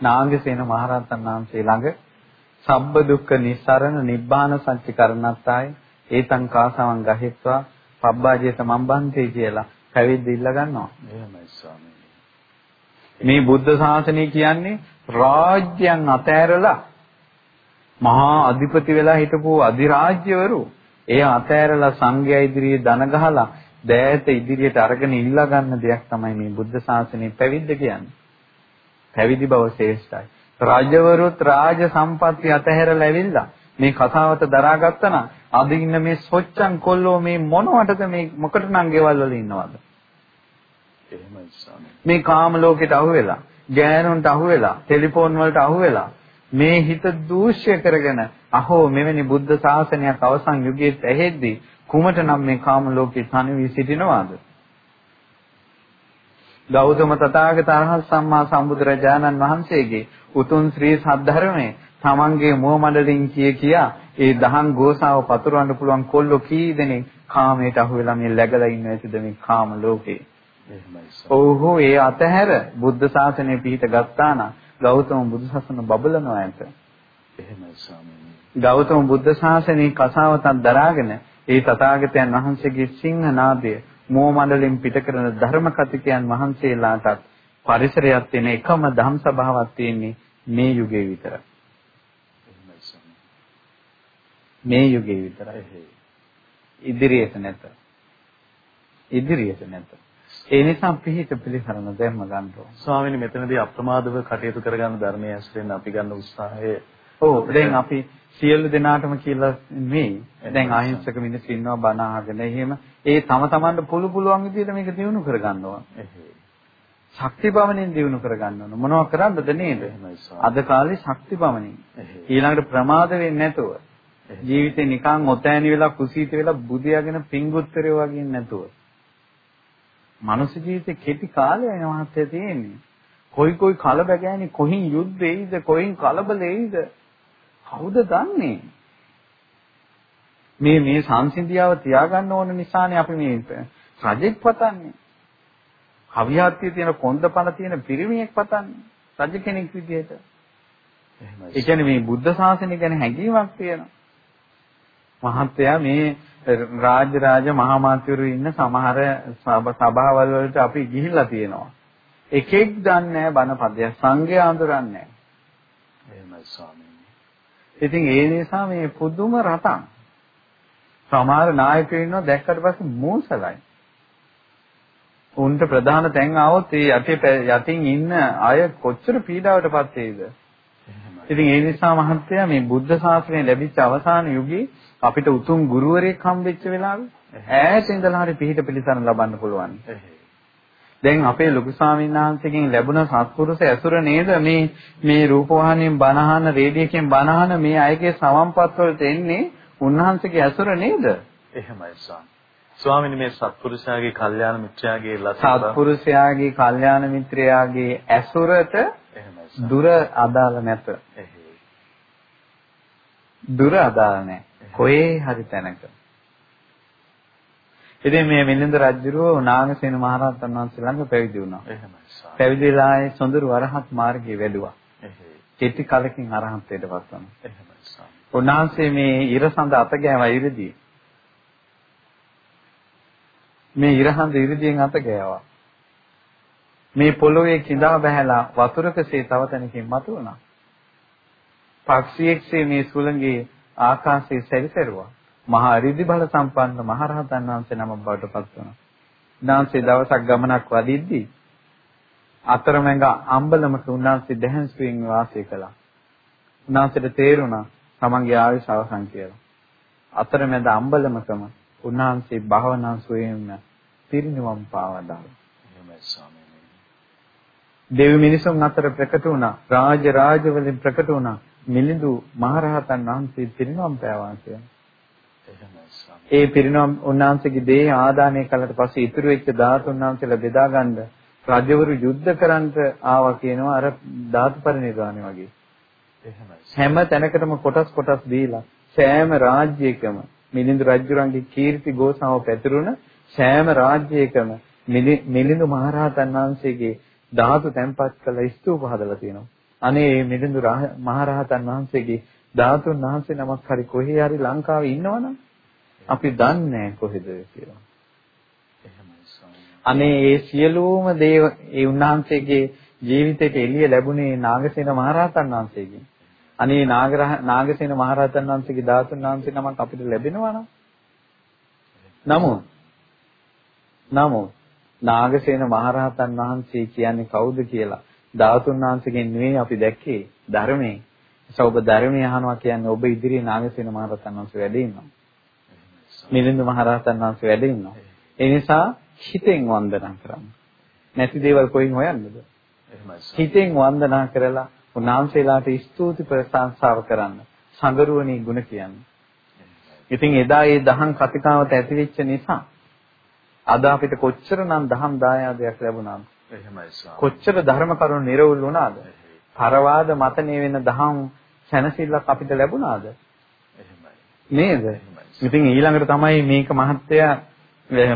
නාගසේන මහරහතන් වහන්සේ ළඟ සබ්බ දුක්ඛ නිස්සරණ නිබ්බාන සත්‍ය කරණත්තාය ඒතං කාසවං ගහෙත්වා පබ්බාජේත මම්බන්තේ කියලා පැවිද්ද ඉල්ල ගන්නවා. එහෙමයි ස්වාමීනි. මේ බුද්ධ ශාසනය කියන්නේ රාජ්‍යයන් අතෑරලා මහා අධිපති වෙලා හිටපු අධිරාජ්‍යවරු ඒ අතෑරලා සංඝයා ඉදිරියේ දන ගහලා දෑත ඉදිරියට අරගෙන ඉල්ලා ගන්න දෙයක් තමයි මේ බුද්ධ ශාසනයේ පැවිද්ද කියන්නේ. පැවිදි බව ශ්‍රේෂ්ඨයි. රජවරුත් රාජ සම්පත්‍ය අතහැරලා ඇවිල්ලා මේ කතාවට දරාගත්තා නම් අද ඉන්න මේ සොච්චන් කොල්ලෝ මේ මොනවටද මේ මොකටනම් ගෙවල් වල ඉන්නවද? එහෙමයි ස්වාමී. මේ කාම ලෝකෙට අහු වෙලා, ගෑනුන්ට අහු වෙලා, ටෙලිෆෝන් වලට අහු වෙලා මේ හිත දූෂ්‍ය කරගෙන අහෝ මෙවැනි බුද්ධ ශාසනයක් අවසන් යුගයේ ඇහෙද්දී කුමට නම් මේ කාම ලෝකේ තනි වී සිටිනවාද? ගෞතම තථාගත අරහත් සම්මා සම්බුදුරජාණන් වහන්සේගේ උතුම් ශ්‍රී සද්ධර්මයේ තමන්ගේ මුව මඩලින් කිය කියා ඒ දහම් ගෝසාව පතුරවන්න පුළුවන් කොල්ලෝ කී දෙනෙක් කාමයට අහු වෙලා මේ läගලා ඉන්න ඇතිද මේ කාම ලෝකේ. ඔව්හු ඒ අතහැර බුද්ධ ශාසනය පිහිට ගත්තා නම් ගෞතම බුදු සසුන බබලනවා ඇත. එහෙමයි ස්වාමීනි. ගෞතම බුද්ධ ශාසනයේ කසාවතක් දරාගෙන ඒ තථාගතයන් වහන්සේගේ සිංහ නාදය මෝ මණ්ඩලෙන් පිට කරන ධර්ම කතිකයන් වහන්සේලාටත් පරිසරයක් තියෙන එකම ධම් සභාවක් තියෙන්නේ මේ යුගයේ විතරයි. මේ යුගයේ විතරයි. ඉදිරියට නැත. ඉදිරියට නැත. ඒ නිසා පිහිට පිළිසරණ දැම්ම ගන්න ඕන. ස්වාමීනි මෙතනදී අප්‍රමාදව කටයුතු කරගන්න ධර්මයේ ඇසුරෙන් අපි ගන්න උත්සාහය ඔව් දැන් අපි සියලු දෙනාටම කියලා මේ දැන් අහිංසක මිනිස්සු ඉන්නවා බණ අහගෙන එහෙම ඒ තම තමන්ට පුළු පුළුවන් විදිහට මේක දිනු කරගන්න ඕන. ශක්ති භවණයෙන් දිනු කරගන්න ඕන. මොනව කරන්නද නේද? අද කාලේ ශක්ති භවණයෙන්. ඊළඟට ප්‍රමාද වෙන්නේ නැතුව ජීවිතේ නිකන් ඔතෑණි වෙලා කුසීත වෙලා බුදියාගෙන පිංගුත්තරය වගේ නැතුව. මනුස්ස ජීවිතේ කෙටි කාලයයි මහත්ය තියෙන්නේ. කොයි කොයි කලබගෑනි කොහින් යුද්ධ එයිද කොහින් කලබල එයිද කවුද දන්නේ? මේ මේ සංසිඳියාව තියාගන්න ඕන නිසානේ අපි මේ රජෙක් පතන්නේ. කවියාත්තිය තියෙන කොන්දපණ තියෙන පිරිමියෙක් පතන්නේ. රජ කෙනෙක් විදිහට. එහෙමයි. ඒ කියන්නේ මේ බුද්ධ ශාසනය ගැන හැඟීමක් තියෙනවා. මහත්තයා මේ රාජ්‍ය රාජ මහාමාත්‍යවරු ඉන්න සමහර සභාවල් වලට අපි ගිහිල්ලා තියෙනවා. එකෙක් දන්නේ නැහැ බණ පදයක් සංඝයා අඳුරන්නේ නැහැ. එහෙමයි ස්වාමීනි. ඉතින් ඒ නිසා මේ පුදුම රටක්. සමහර නායකයෝ ඉන්නවා දැක්කට පස්සේ මෝසලයි. උන්ට ප්‍රධාන තැන් ආවොත් ඒ යටි යටින් ඉන්න අය කොච්චර පීඩාවටපත් වේද? ඉතින් ඒ නිසා මහත්තයා මේ බුද්ධ ශාසනය ලැබිච්ච අවසාන යුගයේ අපිට උතුම් ගුරුවරයෙක් හම්බෙච්ච වෙලාවේ ඈත ඉඳලා හරි පිහිට පිළිසරණ ලබන්න පුළුවන්. දැන් අපේ ලොකු ස්වාමීන් වහන්සේගෙන් ලැබුණ සත්පුරුෂ ඇසුර නේද මේ මේ රූපවාහිනියෙන් බණහන රේඩියෝකින් බණහන මේ අයගේ සමම්පත් වලට එන්නේ උන්වහන්සේගේ ඇසුර නේද? එහෙමයි ස්වාමී. ස්වාමීනි මේ සත්පුරුෂයාගේ කල්යාණ මිත්‍රයාගේ ලස්සන සත්පුරුෂයාගේ කල්යාණ මිත්‍රයාගේ ඇසුරට දුර අදාළ නැත. දුර අදාළ නැහැ. කොහේ හරි තැනක. ඉතින් මේ මිලින්ද රජුරෝ නාගසේන මහරහතන් වහන්සේ ළඟ පැවිදි වුණා. එහෙමයි ස්වාමී. පැවිදිලා ඒ සොඳුරු අරහත් මාර්ගයේ වැඩුවා. එහෙයි. කෙටි කලකින් අරහත්ත්වයට පත් වුණා. එහෙමයි. උන්වහන්සේ මේ ඉරසඳ අත ගෑවා ඉරදී. මේ ඉරහඳ ඉරදීන් අත ගෑවා. මේ පොළොවේ කිඳා බහැලා වතුරකසේ තව තැනකින් මතුවුණා. පක්ෂියෙක්සේ මේ සුළඟේ ආකාශයේ සැරිසරුවා. මහා ඍදි බල සම්පන්න මහරහතන් වහන්සේ නම බවට පත් වුණා. උන්වහන්සේ දවසක් ගමනක් වදිද්දී අතරමැඟ අම්බලමක උන්වහන්සේ දැහන්සුවෙන් වාසය කළා. උන්වහන්සේට තේරුණා තමන්ගේ ආයුෂ අවසන් කියලා. අතරමැද අම්බලමකම උන්වහන්සේ භාවනා සුවේම පිරිනිවන් පාවදාලා. දෙවි මිනිසුන් අතර ප්‍රකට වුණා. රාජ රාජ වලින් ප්‍රකට වුණා. මිලිඳු මහරහතන් වහන්සේ පිරිනිවන් පෑවා ස්වාමී. ඒ පිරිනොම් උන්වහන්සේගේ දේහ ආදානය කළට පස්සේ ඉතුරු වෙච්ච ධාතුන් වහන්සේලා බෙදා ගන්න රජවරු යුද්ධ කරන්නට ආවා කියනවා අර ධාතු පරිනිර්වාණය වගේ. හැම තැනකටම කොටස් කොටස් දීලා සෑම රාජ්‍යයකම මිලිඳු රජුරන්ගේ කීර්ති ගෝසාව පැතිරුණ සෑම රාජ්‍යයකම මිලිඳු මහරහතන් වහන්සේගේ ධාතු තැන්පත් කළ ස්තූප හදලා තියෙනවා. අනේ මිලිඳු මහරහතන් වහන්සේගේ ධාතුන් වහන්සේ නමක් හරි කොහේ හරි ලංකාවේ ඉන්නවනම් අපි දන්නේ කොහෙද කියලා. අනේ ඒ සියලුම දේව ඒ උන්වහන්සේගේ ජීවිතයට එළිය ලැබුණේ නාගසේන මහරහතන් වහන්සේගෙන්. අනේ නාගරහ නාගසේන මහරහතන් වහන්සේගේ ධාතුන් වහන්සේ නමක් අපිට ලැබෙනවා නම් නමුත් නමුත් නාගසේන මහරහතන් වහන්සේ කියන්නේ කවුද කියලා ධාතුන් වහන්සේගෙන් නෙවෙයි අපි දැක්කේ ධර්මයේ නිසා ඔබ ධර්මය අහනවා කියන්නේ ඔබ ඉදිරියේ නාගසේන මහරහතන් වහන්සේ වැඩ ඉන්නවා. මිලිඳු මහරහතන් වහන්සේ වැඩ ඉන්නවා. ඒ නිසා හිතෙන් වන්දනා කරන්න. නැති දේවල් කොයින් හොයන්නද? හිතෙන් වන්දනා කරලා උන්වහන්සේලාට ස්තුති ප්‍රශංසාව කරන්න. සංගරුවණී ගුණ කියන්නේ. ඉතින් එදා ඒ දහම් කතිකාවත ඇති වෙච්ච නිසා අද අපිට කොච්චරනම් දහම් දායාදයක් ලැබුණාද? එහෙමයි. කොච්චර ධර්ම කරුණු නිර්වුල් වුණාද? පරවාද මතනේ වෙන දහම් සැනසෙල්ලක් අපිට ලැබුණාද? නේද? ඉතින් ඊළඟට තමයි මේක මහත්ය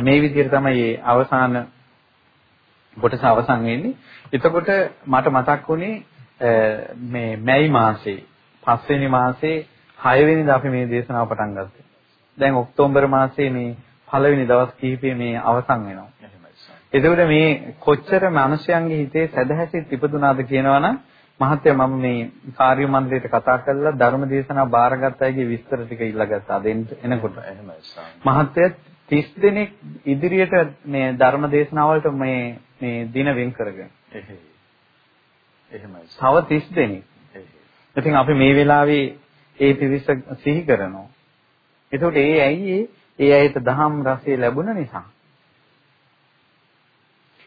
මේ විදිහට තමයි අවසාන කොටස අවසන් වෙන්නේ. එතකොට මට මතක් වුණේ මේ මැයි මාසේ පස්වෙනි මාසේ 6 වෙනිදා අපි මේ දේශනාව පටන් ගත්තා. දැන් ඔක්තෝබර් මාසේ මේ පළවෙනි දවස් කිහිපේ මේ අවසන් වෙනවා. එතකොට මේ කොච්චර මිනිස්යන්ගේ හිතේ සැදැහැසිත ඉපදුනාද කියනවනම් මහත්තයා මම මේ කාර්ය මණ්ඩලයට කතා කරලා ධර්ම දේශනා බාරගත් අයගේ විස්තර ටික ඉල්ලගත්තා දෙන්න එනකොට. එහෙමයි ස්වාමී. මහත්තයා 30 දෙනෙක් ඉදිරියට මේ ධර්ම දේශනාවලට මේ මේ දින වෙන් කරගෙන. එහෙමයි. තව 30 දෙනෙක්. ඉතින් අපි මේ වෙලාවේ ඒ පිරිස සිහි කරනවා. එතකොට ඒ ඇයි ඒ ඇයිට දහම් රසය ලැබුණ නිසා.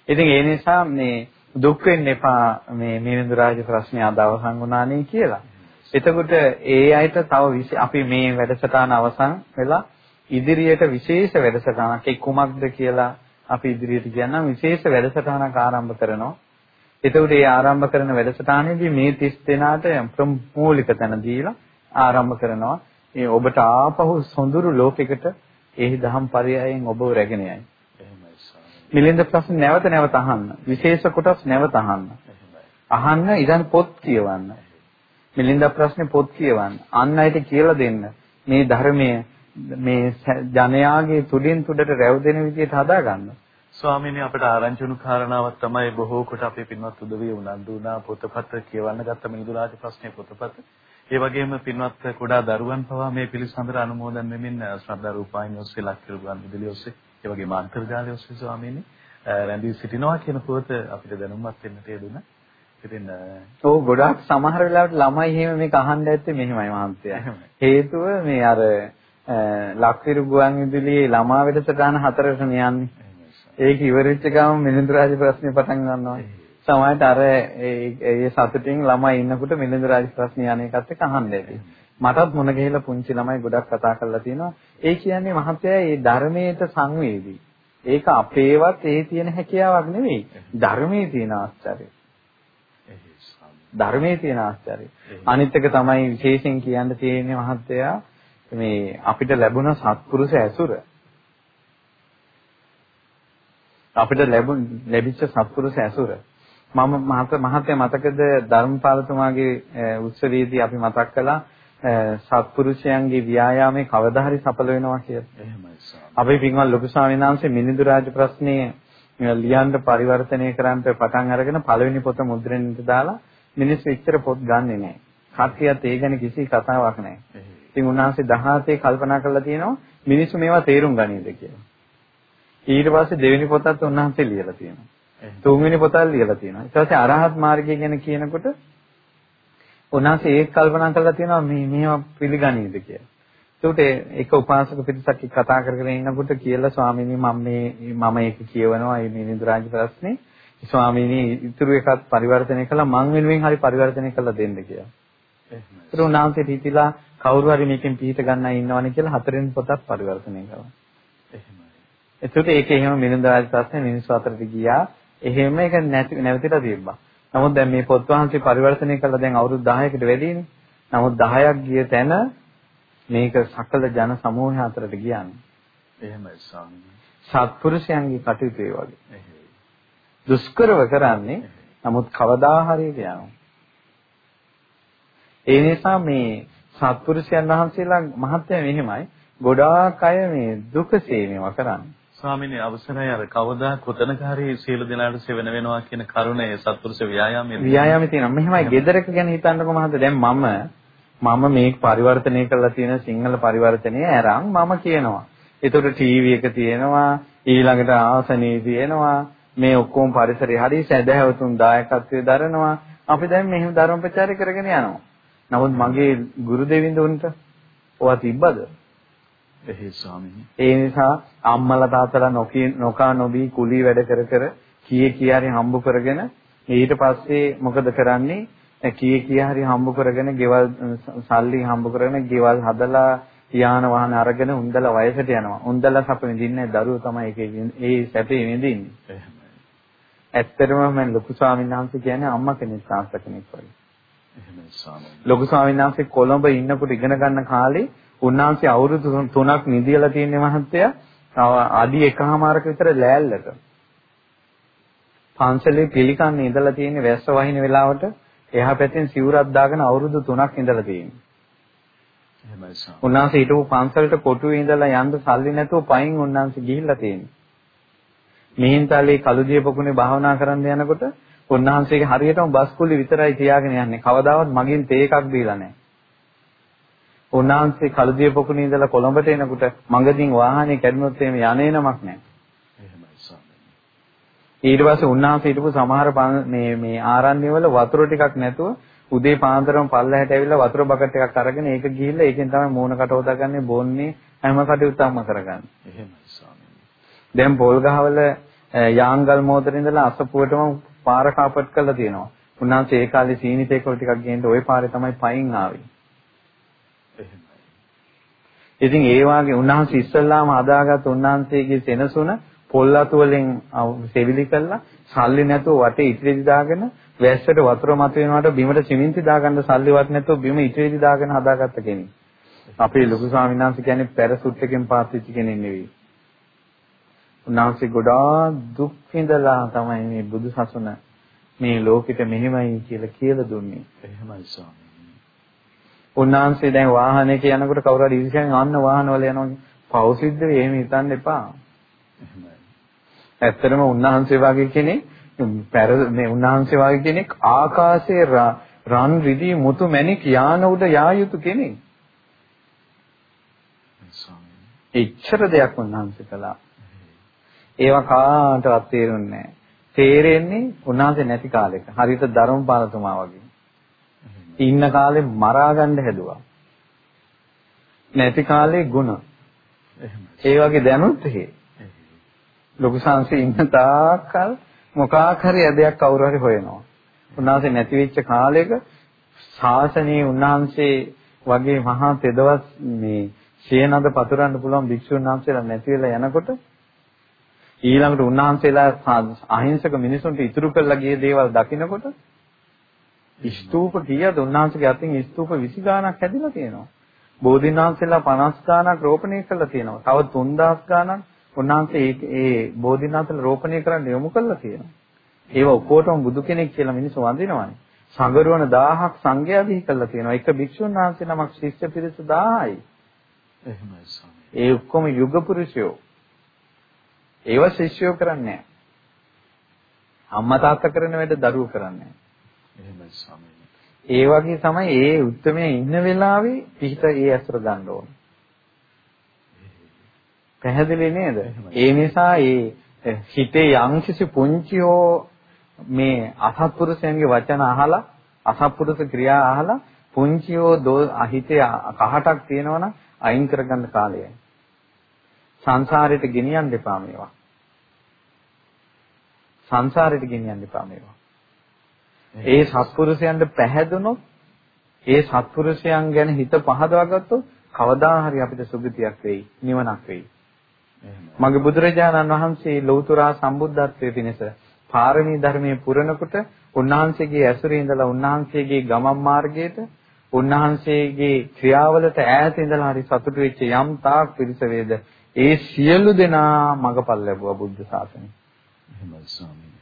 ඉතින් ඒ නිසා මේ දුක් වෙන්න එපා මේ මිනිඳු රාජ ප්‍රශ්නේ අද අවසන් වුණානේ කියලා. එතකොට ඒ අයට තව අපි මේ වැඩසටහන අවසන් වෙලා ඉදිරියට විශේෂ වැඩසටහනක් ඒ කුමක්ද කියලා අපි ඉදිරියට කියනවා විශේෂ වැඩසටහනක් ආරම්භ කරනවා. එතකොට ඒ ආරම්භ කරන වැඩසටහනේදී මේ 30 දෙනාට ප්‍රමූලික තැන දීලා ආරම්භ කරනවා. ඒ ඔබට ආපහු සොඳුරු ලෝකයකට එහි දහම් පරයයන් ඔබව රැගෙන යයි. එහෙමයි ස්වාමී. මිලින්ද ප්‍රශ්න නැවත නැවත අහන්න. විශේෂ කොටස් නැවත අහන්න. එහෙමයි. අහන්න ඉතින් පොත් කියවන්න. මිලින්ද ප්‍රශ්නේ පොත් කියවන්න. අන් අයට කියලා දෙන්න. මේ ධර්මයේ මේ ජනයාගේ තුලින් තුඩට රැව් දෙන විදිහට හදාගන්න. ස්වාමීනි අපිට ආරංචි වුණු කාරණාවක් තමයි බොහෝ කොට අපේ පින්වත් උදවිය උනන්දු වුණා පොතපත කියවන්න ගත්ත මිනිදුරාජ ප්‍රශ්නේ පොතපත. ඒ වගේම පින්වත් කුඩා දරුවන් පවා මේ පිළිසඳර අනුමෝදන් වෙමින් ශ්‍රද්ධා රූපායන ඔස්සේ ලක්කිරු ගුවන් විදුලිය ඔස්සේ ඒ වගේම අන්තර්ජාලය ඔස්සේ ස්වාමීනි රැඳී සිටිනවා කියන පුවත අපිට දැනුම්වත් වෙන්නට යෙදුණා. ඉතින් ඔව් ගොඩාක් සමහර වෙලාවට ළමයි එහෙම මේක අහන්න ඇත්තේ මෙහෙමයි මහන්සියා. හේතුව මේ අර ලක්විරු ගුවන් විදුලියේ ළමා වැඩසටහන හතරටම යන්නේ. ඒක ඉවරෙච්ච ගමන් මිලිඳු රාජ ප්‍රශ්නේ පටන් ගන්නවා. සමහරට අර ඒ සතුටින් ළමයි ඉන්නකොට මිලිඳු රාජ ප්‍රශ්නේ අනේකත් එක්ක අහන්න ඇති. මටත් මුණ ගැහිලා පුංචි ළමයි ගොඩක් කතා කරලා තියෙනවා. ඒ කියන්නේ මහත්තයා මේ ධර්මයට සංවේදී. ඒක අපේවත් ඒ තියෙන හැකියාවක් නෙවෙයි. ධර්මයේ තියෙන ආශ්චර්යය. ධර්මයේ තියෙන ආශ්චර්යය. අනිත් එක තමයි විශේෂයෙන් කියන්න තියෙන්නේ මහත්තයා මේ අපිට ලැබුණ සත්පුරුෂ ඇසුර. අපිට ලැබිච්ච සත්පුරුෂ ඇසුර. මම මහත්තයා මතකද ධර්මපාලතුමාගේ උත්සවයේදී අපි මතක් කළා සත්පුරුෂයන්ගේ ව්‍යායාමයේ කවදා හරි සඵල වෙනවා කියලා. එහෙමයි සාම. අපි පින්වත් ලොකු ස්වාමීන් වහන්සේ මිනිඳු රාජ ප්‍රශ්නේ ලියන්න පරිවර්තනය කරන්න පටන් අරගෙන පළවෙනි පොත මුද්‍රණයට දාලා මිනිස්සු ඉච්චර පොත් ගන්නෙ නැහැ. කට්ටියත් ඒ ගැන කිසි කතාවක් නැහැ. ඉතින් උන්වහන්සේ 17 කල්පනා කරලා තියෙනවා මිනිස්සු මේවා තේරුම් ගනීද කියලා. ඊට පස්සේ දෙවෙනි පොතත් උන්වහන්සේ ලියලා තියෙනවා. තුන්වෙනි පොතත් ලියලා තියෙනවා. ඊට පස්සේ අරහත් මාර්ගය ගැන කියනකොට උන්වහන්සේ ඒක කල්පනා කරලා තියෙනවා මේ මේවා පිළිගනීද කියලා. ඒකට එක උපාසක පිරිසක් කතා කරගෙන ඉන්නකොට කියලා ස්වාමීනි මම මේ මම ඒක කියවනවා මේ නිදුරාජ ප්‍රශ්නේ. ස්වාමීනි ඉතුරු එකත් පරිවර්තනය කළා මං වෙනුවෙන් හරි පරිවර්තනය කළා දෙන්න කියලා. ඒක උන්වහන්සේ හිතිලා කවුරු හරි මේකෙන් පිට ගන්නයි ඉන්නවනේ කියලා හතරෙන් පොතක් පරිවර්තනය කළා. එහෙමයි. ඒකට ඒක එහෙම මිනින්දාජ ප්‍රශ්නේ මිනිස්සු අතරට ගියා. එහෙම ඒක නැති නැවතිලා තිබ්බා. නමුත් දැන් මේ පොත් වහන්සේ පරිවර්තනය කළා දැන් අවුරුදු 10කට වැඩිනේ. නමුත් 10ක් ගිය තැන මේක සකල ජන සමූහය අතරට ගියානේ. එහෙමයි ස්වාමීනි. සත්පුරුෂයන්ගේ කටයුතු ඒ වගේ. දුෂ්කරව කරන්නේ නමුත් කවදා හරි යනවා. ඒ නිසා මේ සත්පුරුෂයන් වහන්සේලා මහත්ය මෙහෙමයි ගොඩාක් අය මේ දුකසේ මේවා කරන්නේ. ස්වාමීනි අවසරයි අර කවදා කොතනක හරි සියලු දෙනාට සෙවන වෙනවා කියන කරුණේ සත්පුරුෂ ව්‍යායාමයේ ව්‍යායාමයේ තියෙනවා. මෙහෙමයි ගෙදරක ගැන හිතන්නකො මහත්තයා දැන් මම මම මේ පරිවර්තනය කරලා තියෙන සිංහල පරිවර්තනය අරන් මම කියනවා. ඒතකොට ටීවී එක තියෙනවා ඊළඟට ආසනේ තියෙනවා මේ ඔක්කොම පරිසරය හරි සැදැහැවතුන් දායකත්වයේ දරනවා. අපි දැන් මෙහෙම ධර්ම ප්‍රචාරය කරගෙන යනවා. නමුත් මගේ ගුරු දෙවිඳුන්ට ඔවා තිබ්බද? එහේ ස්වාමීනි. ඒ නිසා අම්මලා තාත්තලා නොකී නොකා නොබී කුලී වැඩ කර කර කීයේ කියාරි හම්බ කරගෙන ඊට පස්සේ මොකද කරන්නේ? කීයේ කියාරි හම්බ කරගෙන ගෙවල් සල්ලි හම්බ කරගෙන ගෙවල් හදලා යාන වාහන අරගෙන උන්දලා වයසට යනවා. උන්දලා සැප විඳින්නේ දරුවෝ තමයි ඒකේ ඒ සැපේ විඳින්නේ. ඇත්තටම මම ලොකු ස්වාමීන් වහන්සේ කියන්නේ අම්මා කෙනෙක් සාස්ත කෙනෙක් වගේ. එහෙමයි ස්වාමීනි. ලොකු ස්වාමීන් වහන්සේ කොළඹ ඉන්නකොට ඉගෙන ගන්න කාලේ උන්වහන්සේ අවුරුදු 3ක් නිදිලා තියෙන මහත්තයා අඩි එකහමාරක විතර ලෑල්ලක පන්සලේ පිළිකන්නේ ඉඳලා තියෙන වැස්ස වහින වෙලාවට එහා පැත්තෙන් සිවුරක් දාගෙන අවුරුදු 3ක් ඉඳලා තියෙනවා. එහෙමයි සාම. උන්වහන්සේ හිටපු පන්සලට කොටුවේ ඉඳලා යන්න සල්ලි නැතුව පයින් උන්වහන්සේ ගිහිල්ලා තියෙනවා. මිහින්තලේ කළුදිය පොකුණේ භාවනා කරන්න යනකොට උන්වහන්සේගේ හරියටම බස් කුලි විතරයි තියාගෙන යන්නේ. කවදාවත් මගෙන් තේ එකක් දීලා නැහැ. උන්වහන්සේ කළුදිය පොකුණේ ඉඳලා කොළඹට එනකොට මඟදින් වාහනේ කැඩුනොත් එහෙම යන්නේ නමක් නැහැ. එහෙමයි ස්වාමීනි. ඊට පස්සේ උන්වහන්සේ හිටපු සමහර මේ මේ ආරණ්‍යවල වතුර ටිකක් නැතුව උදේ පාන්දරම පල්ලහැට ඇවිල්ලා වතුර බකට් එකක් අරගෙන ඒක ගිහිල්ලා ඒකෙන් තමයි මූණ කට හොදාගන්නේ බොන්නේ හැම කටයුත්තක්ම කරගන්නේ. එහෙමයි ස්වාමීනි. දැන් පොල් ගහවල යාංගල් මෝතරේ ඉඳලා අසපුවටම පාර කාපට් කරලා තියෙනවා. උන්වහන්සේ ඒ කාලේ සීනි තේකොළ ටිකක් ගේන්න ওই පාරේ තමයි පයින් ආවේ. ඉතින් ඒ වාගේ උන්වහන්සේ ඉස්සල්ලාම හදාගත්ත උන්වහන්සේගේ සෙනසුන පොල් අතු වලින් සෙවිලි කළා සල්ලි නැතුව වටේ ඉතිරිදි දාගෙන වැස්සට වතුර මත වෙනවට බිමට සිමෙන්ති දාගන්න සල්ලිවත් නැතුව බිම ඉතිරිදි දාගෙන හදාගත්ත කෙනෙක්. අපේ ලොකු ස්වාමීන් වහන්සේ කියන්නේ පැරසුට් එකෙන් පාස් වෙච්ච කෙනෙක් නෙවෙයි. උන්වහන්සේ ගොඩාක් දුක් විඳලා තමයි මේ බුදු සසුන මේ ලෝකෙට මෙහෙමයි කියලා කියලා දුන්නේ. එහෙමයි ස්වාමී. උන්වහන්සේ දැන් වාහනයක යනකොට කවුරු හරි ඉරිසියෙන් අන්න වාහනවල යනවා පව් සිද්ධ වෙයි එහෙම හිතන්න එපා. ඇත්තටම උන්වහන්සේ වගේ කෙනෙක් මේ උන්වහන්සේ වගේ කෙනෙක් ආකාශයේ රන් රිදී මුතු මැණික් යාන උඩ යා යුතු කෙනෙක්. එච්චර දෙයක් උන්වහන්සේ කළා. ඒවා කාටවත් තේරුන්නේ නැහැ. තේරෙන්නේ උන්වහන්සේ නැති කාලෙක. හරියට ධර්මපාලතුමා වගේ. ඉන්න කාලේ මරා ගන්න හැදුවා. නැති කාලේ ಗುಣ. ඒ වගේ දැනුත් එහෙ. ලොකු සංසේ ඉන්න තාක්කල් මොකක් හරි ඇදයක් කවුරු හරි හොයනවා. උන්වහන්සේ නැති වෙච්ච කාලෙක ශාසනයේ උන්වහන්සේ වගේ මහා තෙදවත් මේ සියනඳ පතුරන්න පුළුවන් භික්ෂුන් වහන්සේලා නැති වෙලා යනකොට ඊළඟට උන්වහන්සේලා අහිංසක මිනිසුන්ට ඉතුරු කරලා ගිය දේවල් දකිනකොට ස්තූප කීයද උන්වහන්සේගේ අතින් ස්තූප 20 ගාණක් හැදිලා තියෙනවා. බෝධීන් වහන්සේලා 50 ගාණක් රෝපණය කරලා තියෙනවා. තව 3000 ගාණක් උන්වහන්සේ ඒ බෝධීන් වහන්සේලා රෝපණය කරන්න යොමු කරලා තියෙනවා. ඒව ඔක්කොටම බුදු කෙනෙක් කියලා මිනිස්සු වඳිනවානේ. සංගරුවන 1000ක් සංඝයා බිහි කරලා තියෙනවා. එක භික්ෂුන් වහන්සේ නමක් ශිෂ්‍ය පිරිස 1000යි. එහෙමයි ස්වාමී. ඒ ඔක්කොම යුග පුරුෂයෝ. ඒව ශිෂ්‍යයෝ කරන්නේ අම්මා තාත්තා කරන වැඩ දරුවෝ කරන්නේ එහෙමයි ස්වාමී. ඒ වගේ තමයි ඒ උත්තරමයේ ඉන්න වෙලාවේ පිහිට ඒ ඇසුර ගන්න ඕන. පැහැදිලි නේද? ඒ නිසා ඒ හිතේ යම්කිසි පුංචියෝ මේ අසත්පුරුෂයන්ගේ වචන අහලා අසත්පුරුෂ ක්‍රියා අහලා පුංචියෝ හිතේ කහටක් තියෙනවනම් අයින් කරගන්න කාලයයි. සංසාරයට ගෙනියන්න එපා මේවා. සංසාරයට ගෙනියන්න එපා මේවා. ඒ සත්පුරුෂයන්ට පැහැදුනොත් ඒ සත්පුරුෂයන් ගැන හිත පහදවා ගත්තොත් කවදා හරි අපිට සුගතියක් වෙයි නිවනක් වෙයි. මගේ බුදුරජාණන් වහන්සේ ලෞතර සම්බුද්ධත්වයේ පිණිස පාරමී ධර්මයේ පුරනකොට උන්වහන්සේගේ ඇසුරේ ඉඳලා උන්වහන්සේගේ ගමන් මාර්ගයට උන්වහන්සේගේ ක්‍රියාවලට ඈත ඉඳලා හරි සතුටු වෙච්ච යම් තාක් පිරිස වේද ඒ සියලු දෙනා මගපල් ලැබුවා බුද්ධ ශාසනය. එහෙමයි ස්වාමීනි.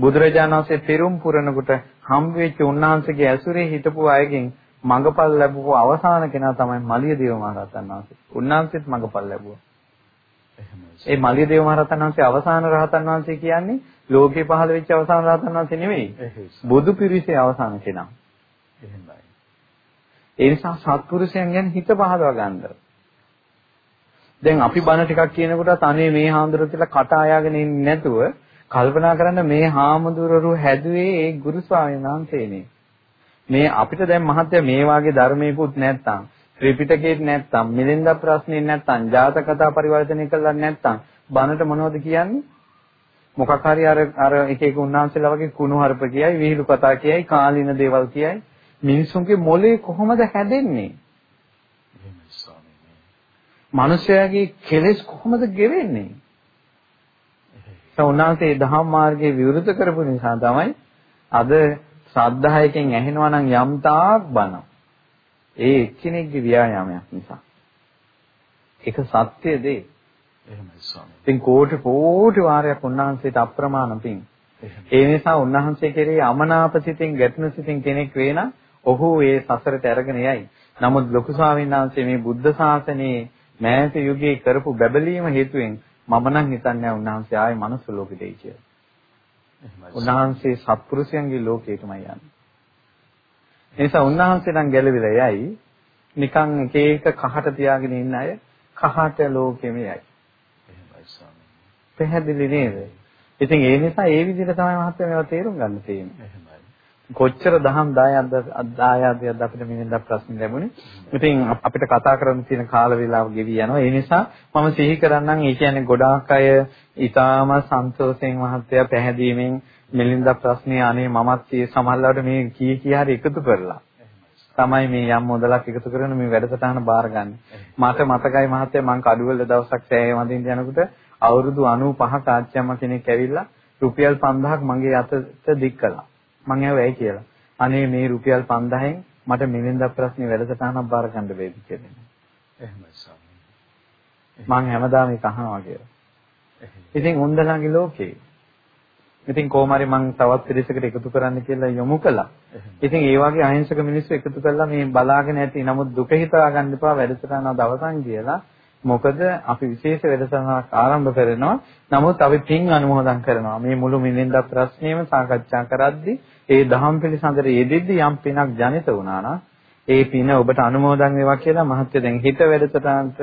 බුදුරජාණන් වහන්සේ පෙරම් පුරනකොට හම් වෙච්ච උන්වහන්සේගේ ඇසුරේ හිටපු අයගෙන් මගපල් ලැබුව අවසාන කෙනා තමයි මලියදේව මහරහතන් වහන්සේ. උන්වහන්සේත් මගපල් ලැබුවා. ඒ මලියදේව මහරහතන් වහන්සේ අවසාන රහතන් වහන්සේ කියන්නේ ලෝකේ පහළ වෙච්ච අවසාන රහතන් වහන්සේ නෙවෙයි. බුදු පිරිසේ අවසාන කෙනා. එහෙමයි. ඒ නිසා සත්පුරුෂයන් ගැන හිත පහදවා ගන්න. දැන් අපි බණ ටිකක් කියනකොට අනේ මේ හාමුදුරුවෝ කියලා කට ආයාගෙන ඉන්නේ නැතුව කල්පනා කරන්න මේ හාමුදුරුවෝ හැදුවේ ඒ ගුරු ස්වාමීන් වහන්සේනේ. මේ අපිට දැන් මහත්ය මේ වාගේ ධර්මයකුත් නැත්තම් ත්‍රිපිටකේත් නැත්තම් මිලින්ද ප්‍රශ්නේ නැත්තම් ජාතක කතා පරිවර්තනය කළා නැත්තම් බණට මොනවද කියන්නේ? මොකක් හරි අර අර එක එක උන්වහන්සේලා වගේ කුණු හarp කියයි විහිළු කතා කියයි කාලින දේවල් කියයි මිනිසුන්ගේ මොලේ කොහොමද හැදෙන්නේ? මිනිස්යාගේ කෙලෙස් කොහොමද ගෙවෙන්නේ? උන්වහන්සේ දහම් මාර්ගයේ විවෘත කරපු නිසා තමයි අද ශ්‍රද්ධායකෙන් ඇහෙනවා නම් යම් තාක් බණ. ඒ එක්කෙනෙක්ගේ ව්‍යායාමයක් නිසා. ඒක සත්‍ය දේ. එහෙමයි ස්වාමී. ඉතින් කෝටි කෝටි වාරයක් උන්වහන්සේට අප්‍රමාණ පිං. ඒ නිසා උන්වහන්සේ කෙරෙහි අමනාප සිතින් ගැටුණු සිතින් කෙනෙක් වේ නම් ඔහු ඒ සසරට අරගෙන යයි. නමුත් ලොකු ස්වාමීන් වහන්සේ මේ බුද්ධ ශාසනයේ මෑත යුගයේ කරපු බැබලීම හේතුවෙන් මම නම් හිතන්නේ උන්වහන්සේ ආයේ මනුස්ස ලෝකෙට එයි කියලා. උන්වහන්සේ සත්පුරුෂයන්ගේ ලෝකයටමයි යන්නේ. ඒ නිසා උන්වහන්සේ නම් ගැලවිලා යයි නිකන් එක එක කහට තියාගෙන ඉන්න අය කහට ලෝකෙම යයි. පැහැදිලි නේද? ඉතින් ඒ නිසා ඒ විදිහට තමයි මහත්මයා මේවා තේරුම් ගන්න තියෙන්නේ. කොච්චර දහම් දායද්ද දායද්ද අපිට මෙන්න ප්‍රශ්න ලැබුණේ. ඉතින් අපිට කතා කරන්න තියෙන කාල වේලාව ගෙවි යනවා. ඒ නිසා මම සිහි කරන්නම් ඒ කියන්නේ ගොඩාක් අය ඊටාම සන්තෝෂයෙන් මහත්ය පැහැදීමෙන් මෙලින්ද ප්‍රශ්නේ අනේ මමත් ඒ සමහරවිට මේ කී කී හරි එකතු කරලා තමයි මේ යම් මොදලක් එකතු කරගෙන මේ වැඩසටහන බාරගන්නේ. මට මතකයි මහත්තයා මං කඩුවල දවසක් සෑය වඳින්න යනකොට අවුරුදු 95ක ආච්චියම්ම කෙනෙක් ඇවිල්ලා රුපියල් 5000ක් මගේ අතට දික් කළා. මං ඇහුවා ඇයි කියලා. අනේ මේ රුපියල් 5000න් මට මිලින්ද ප්‍රශ්නේ වැඩසටහනක් බාර ගන්න බැයිද කියලා. එහෙමයි ස්වාමී. මං හැමදාම ඒක අහනවා කියලා. ඉතින් උන්දලගේ ලෝකේ. ඉතින් කොහොම හරි මං තවත් පිරිසකට එකතු කරන්න කියලා යොමු කළා. ඉතින් ඒ වගේ අහිංසක මිනිස්සු එකතු කරලා මේ බලාගෙන ඇති. නමුත් දුක හිතා ගන්න එපා වැඩසටහන දවසන් කියලා. මොකද අපි විශේෂ වැඩසටහනක් ආරම්භ කරනවා. නමුත් අපි පින් අනුමෝදන් කරනවා. මේ මුළු මිලින්ද ප්‍රශ්නයම සාකච්ඡා කරද්දී ඒ දහම් පිළිසඳර යෙදෙද්දී යම් පිනක් ජනිත වුණා නම් ඒ පින ඔබට අනුමෝදන් වේවා කියලා මහත්ය දැන් හිත වැඩසටහනට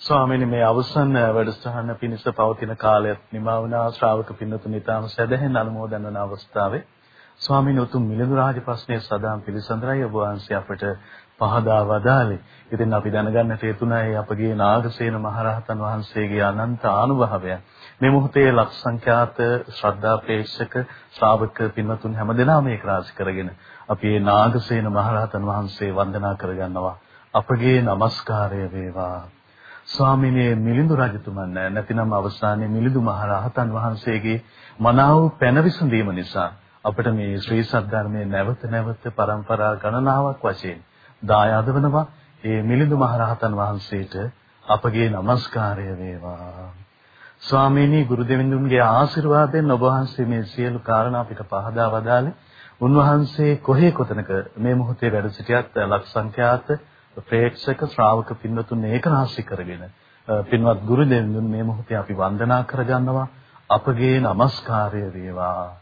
ස්වාමීනි මේ අවසන් වැඩසටහන පිණිස පවතින කාලයත් නිමා වුණා ශ්‍රාවක පින්නතුන් ඊටම සැදැහෙන අනුමෝදන් වන අවස්ථාවේ ස්වාමීන් උතුම් මිලිඳු රාජ ප්‍රශ්නයේ සදාම් පිළිසඳරයි ඔබ වහන්සේ අපට පහදා වදාළේ. ඉතින් අපි දැනගන්නට යුතුනයි අපගේ නාගසේන මහරහතන් වහන්සේගේ අනන්ත ආනුභාවය. මේ මොහොතේ ලක්ෂ සංඛ්‍යාත ශ්‍රද්ධා ප්‍රේක්ෂක ශ්‍රාවක පින්වතුන් හැමදෙනාම ඒක රාශි කරගෙන අපි මේ නාගසේන මහරහතන් වහන්සේ වන්දනා කරගන්නවා. අපගේ নমස්කාරය වේවා. ස්වාමිනේ මිලිඳු රජතුමන් නැතිනම් අවසානයේ මිලිඳු මහරහතන් වහන්සේගේ මනාව පැන විසඳීම නිසා අපිට මේ ශ්‍රී සද්ධර්මයේ නැවත නැවත પરම්පරා ගණනාවක් වශයෙන් දායාද වෙනවා. ඒ මිලිඳු මහරහතන් වහන්සේට අපගේ নমස්කාරය වේවා. ස්වාමීනි ගුරු දෙවිඳුන්ගේ ආශිර්වාදයෙන් ඔබ වහන්සේ මේ සියලු කාරණා අපිට පහදා වදාළේ. උන්වහන්සේ කොහේ කොතනක මේ මොහොතේ වැඩ සිටියත් ලක්ෂ සංඛ්‍යාත ප්‍රේක්ෂක ශ්‍රාවක පින්වතුන් ඒකනාශී කරගෙන පින්වත් ගුරු දෙවිඳුන් මේ මොහොතේ අපි වන්දනා කරගන්නවා අපගේ নমස්කාරය වේවා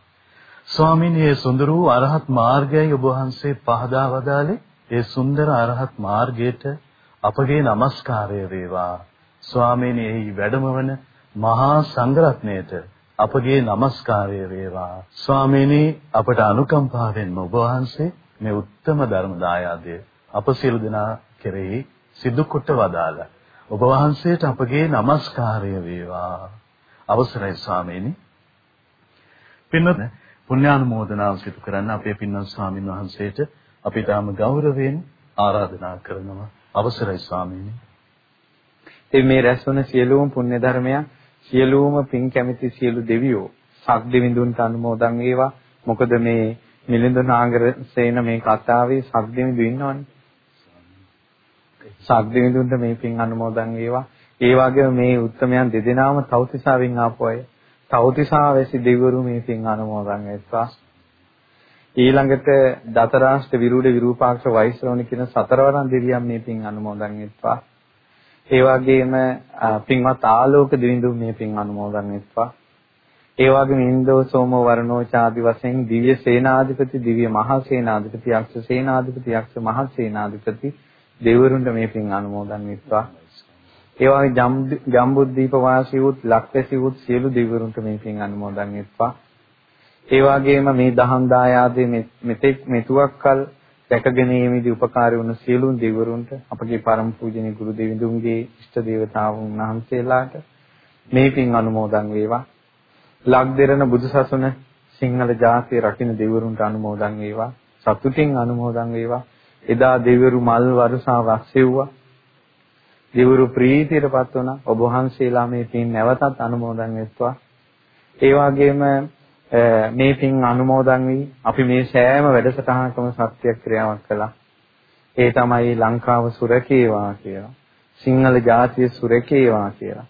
ස්වාමීන් මේ සුන්දර වූ අරහත් මාර්ගයයි ඔබ වහන්සේ පහදා වදාලේ ඒ සුන්දර අරහත් මාර්ගයට අපගේ নমස්කාරය වේවා. ස්වාමීන් එහි වැඩමවන මහා සංඝරත්නයට අපගේ নমස්කාරය වේවා. ස්වාමීන් අපට අනුකම්පාවෙන් ඔබ වහන්සේ මේ උත්තම ධර්ම දායාදය අප සියලු දෙනා කෙරෙහි සිදු කොට වදාලා ඔබ වහන්සේට අපගේ নমස්කාරය වේවා. අවසරයි ස්වාමීනි පින්වත් පුණ්‍යානුමෝදනාව සිදු කරන්න අපේ පින්වත් ස්වාමින් වහන්සේට අපි තාම ගෞරවයෙන් ආරාධනා කරනවා අවසරයි ස්වාමීනි. ඉතින් මේ රැස්වන සියලුම පුණ්‍ය ධර්මයන් සියලුම පින් කැමැති සියලු දෙවියෝ සක් දෙවිඳුන්ට අනුමෝදන් වේවා. මොකද මේ මිලිඳු නාගර සේන මේ කතාවේ සක් දෙවිඳු ඉන්නවනේ. සක් දෙවිඳුන්ට මේ පින් අනුමෝදන් වේවා. ඒ වගේම මේ උත්තමයන් දෙදෙනාම තවතිසාවෙන් ආපු අය තවතිසා වැසි දෙවිවරු මේ පින් අනුමෝදන් වෙත්වා. ඊළඟට දතරාෂ්ට විරුඩ විරූපාක්ෂ වෛශ්‍රවණ කියන සතරවරන් දෙවියන් මේ පින් අනුමෝදන් වෙත්වා. ඒ වගේම පින්වත් ආලෝක දෙවිඳුන් මේ පින් අනුමෝදන් වෙත්වා. ඒ වගේම ඉන්දෝ සෝම වර්ණෝ ආදි වශයෙන් දිව්‍ය සේනාධිපති දිව්‍ය මහා සේනාධිපති යක්ෂ සේනාධිපති යක්ෂ මහා සේනාධිපති දෙවිවරුන්ට මේ පින් අනුමෝදන් වෙත්වා. ඒ වගේ ජම්බුද්දීප වාසී වූත් ලක්වැසි වූත් සියලු දෙවිවරුන්ට මේ පින් අනුමෝදන් වෙත්වා. ඒ වගේම මේ දහම් දායාදේ මෙතෙක් මෙතුවක්කල් දැකගැනීමේදී උපකාරී වුණු සියලු දෙවිවරුන්ට අපගේ පරම පූජනීය ගුරු දෙවිඳුන්ගේ ඉෂ්ට දේවතාවුන් වහන්සේලාට මේ පින් අනුමෝදන් වේවා. ලක්දෙරණ බුදුසසුන සිංහල ජාතිය රකින්න දෙවිවරුන්ට අනුමෝදන් වේවා. සතුටින් අනුමෝදන් වේවා. එදා දෙවිවරු මල් වරුසාව රැස්සෙව්වා. දිවුරු ප්‍රීතියටපත් වුණා. ඔබ වහන්සේලා මේ පින් නැවතත් අනුමෝදන් වෙත්වා. ඒ වගේම මේ පින් අනුමෝදන් වී අපි මේ සෑම වැඩසටහනකම සත්‍යක්‍රියාවක් කළා. ඒ තමයි ලංකාව සුරකේවා කියලා. සිංහල ජාතිය සුරකේවා කියලා.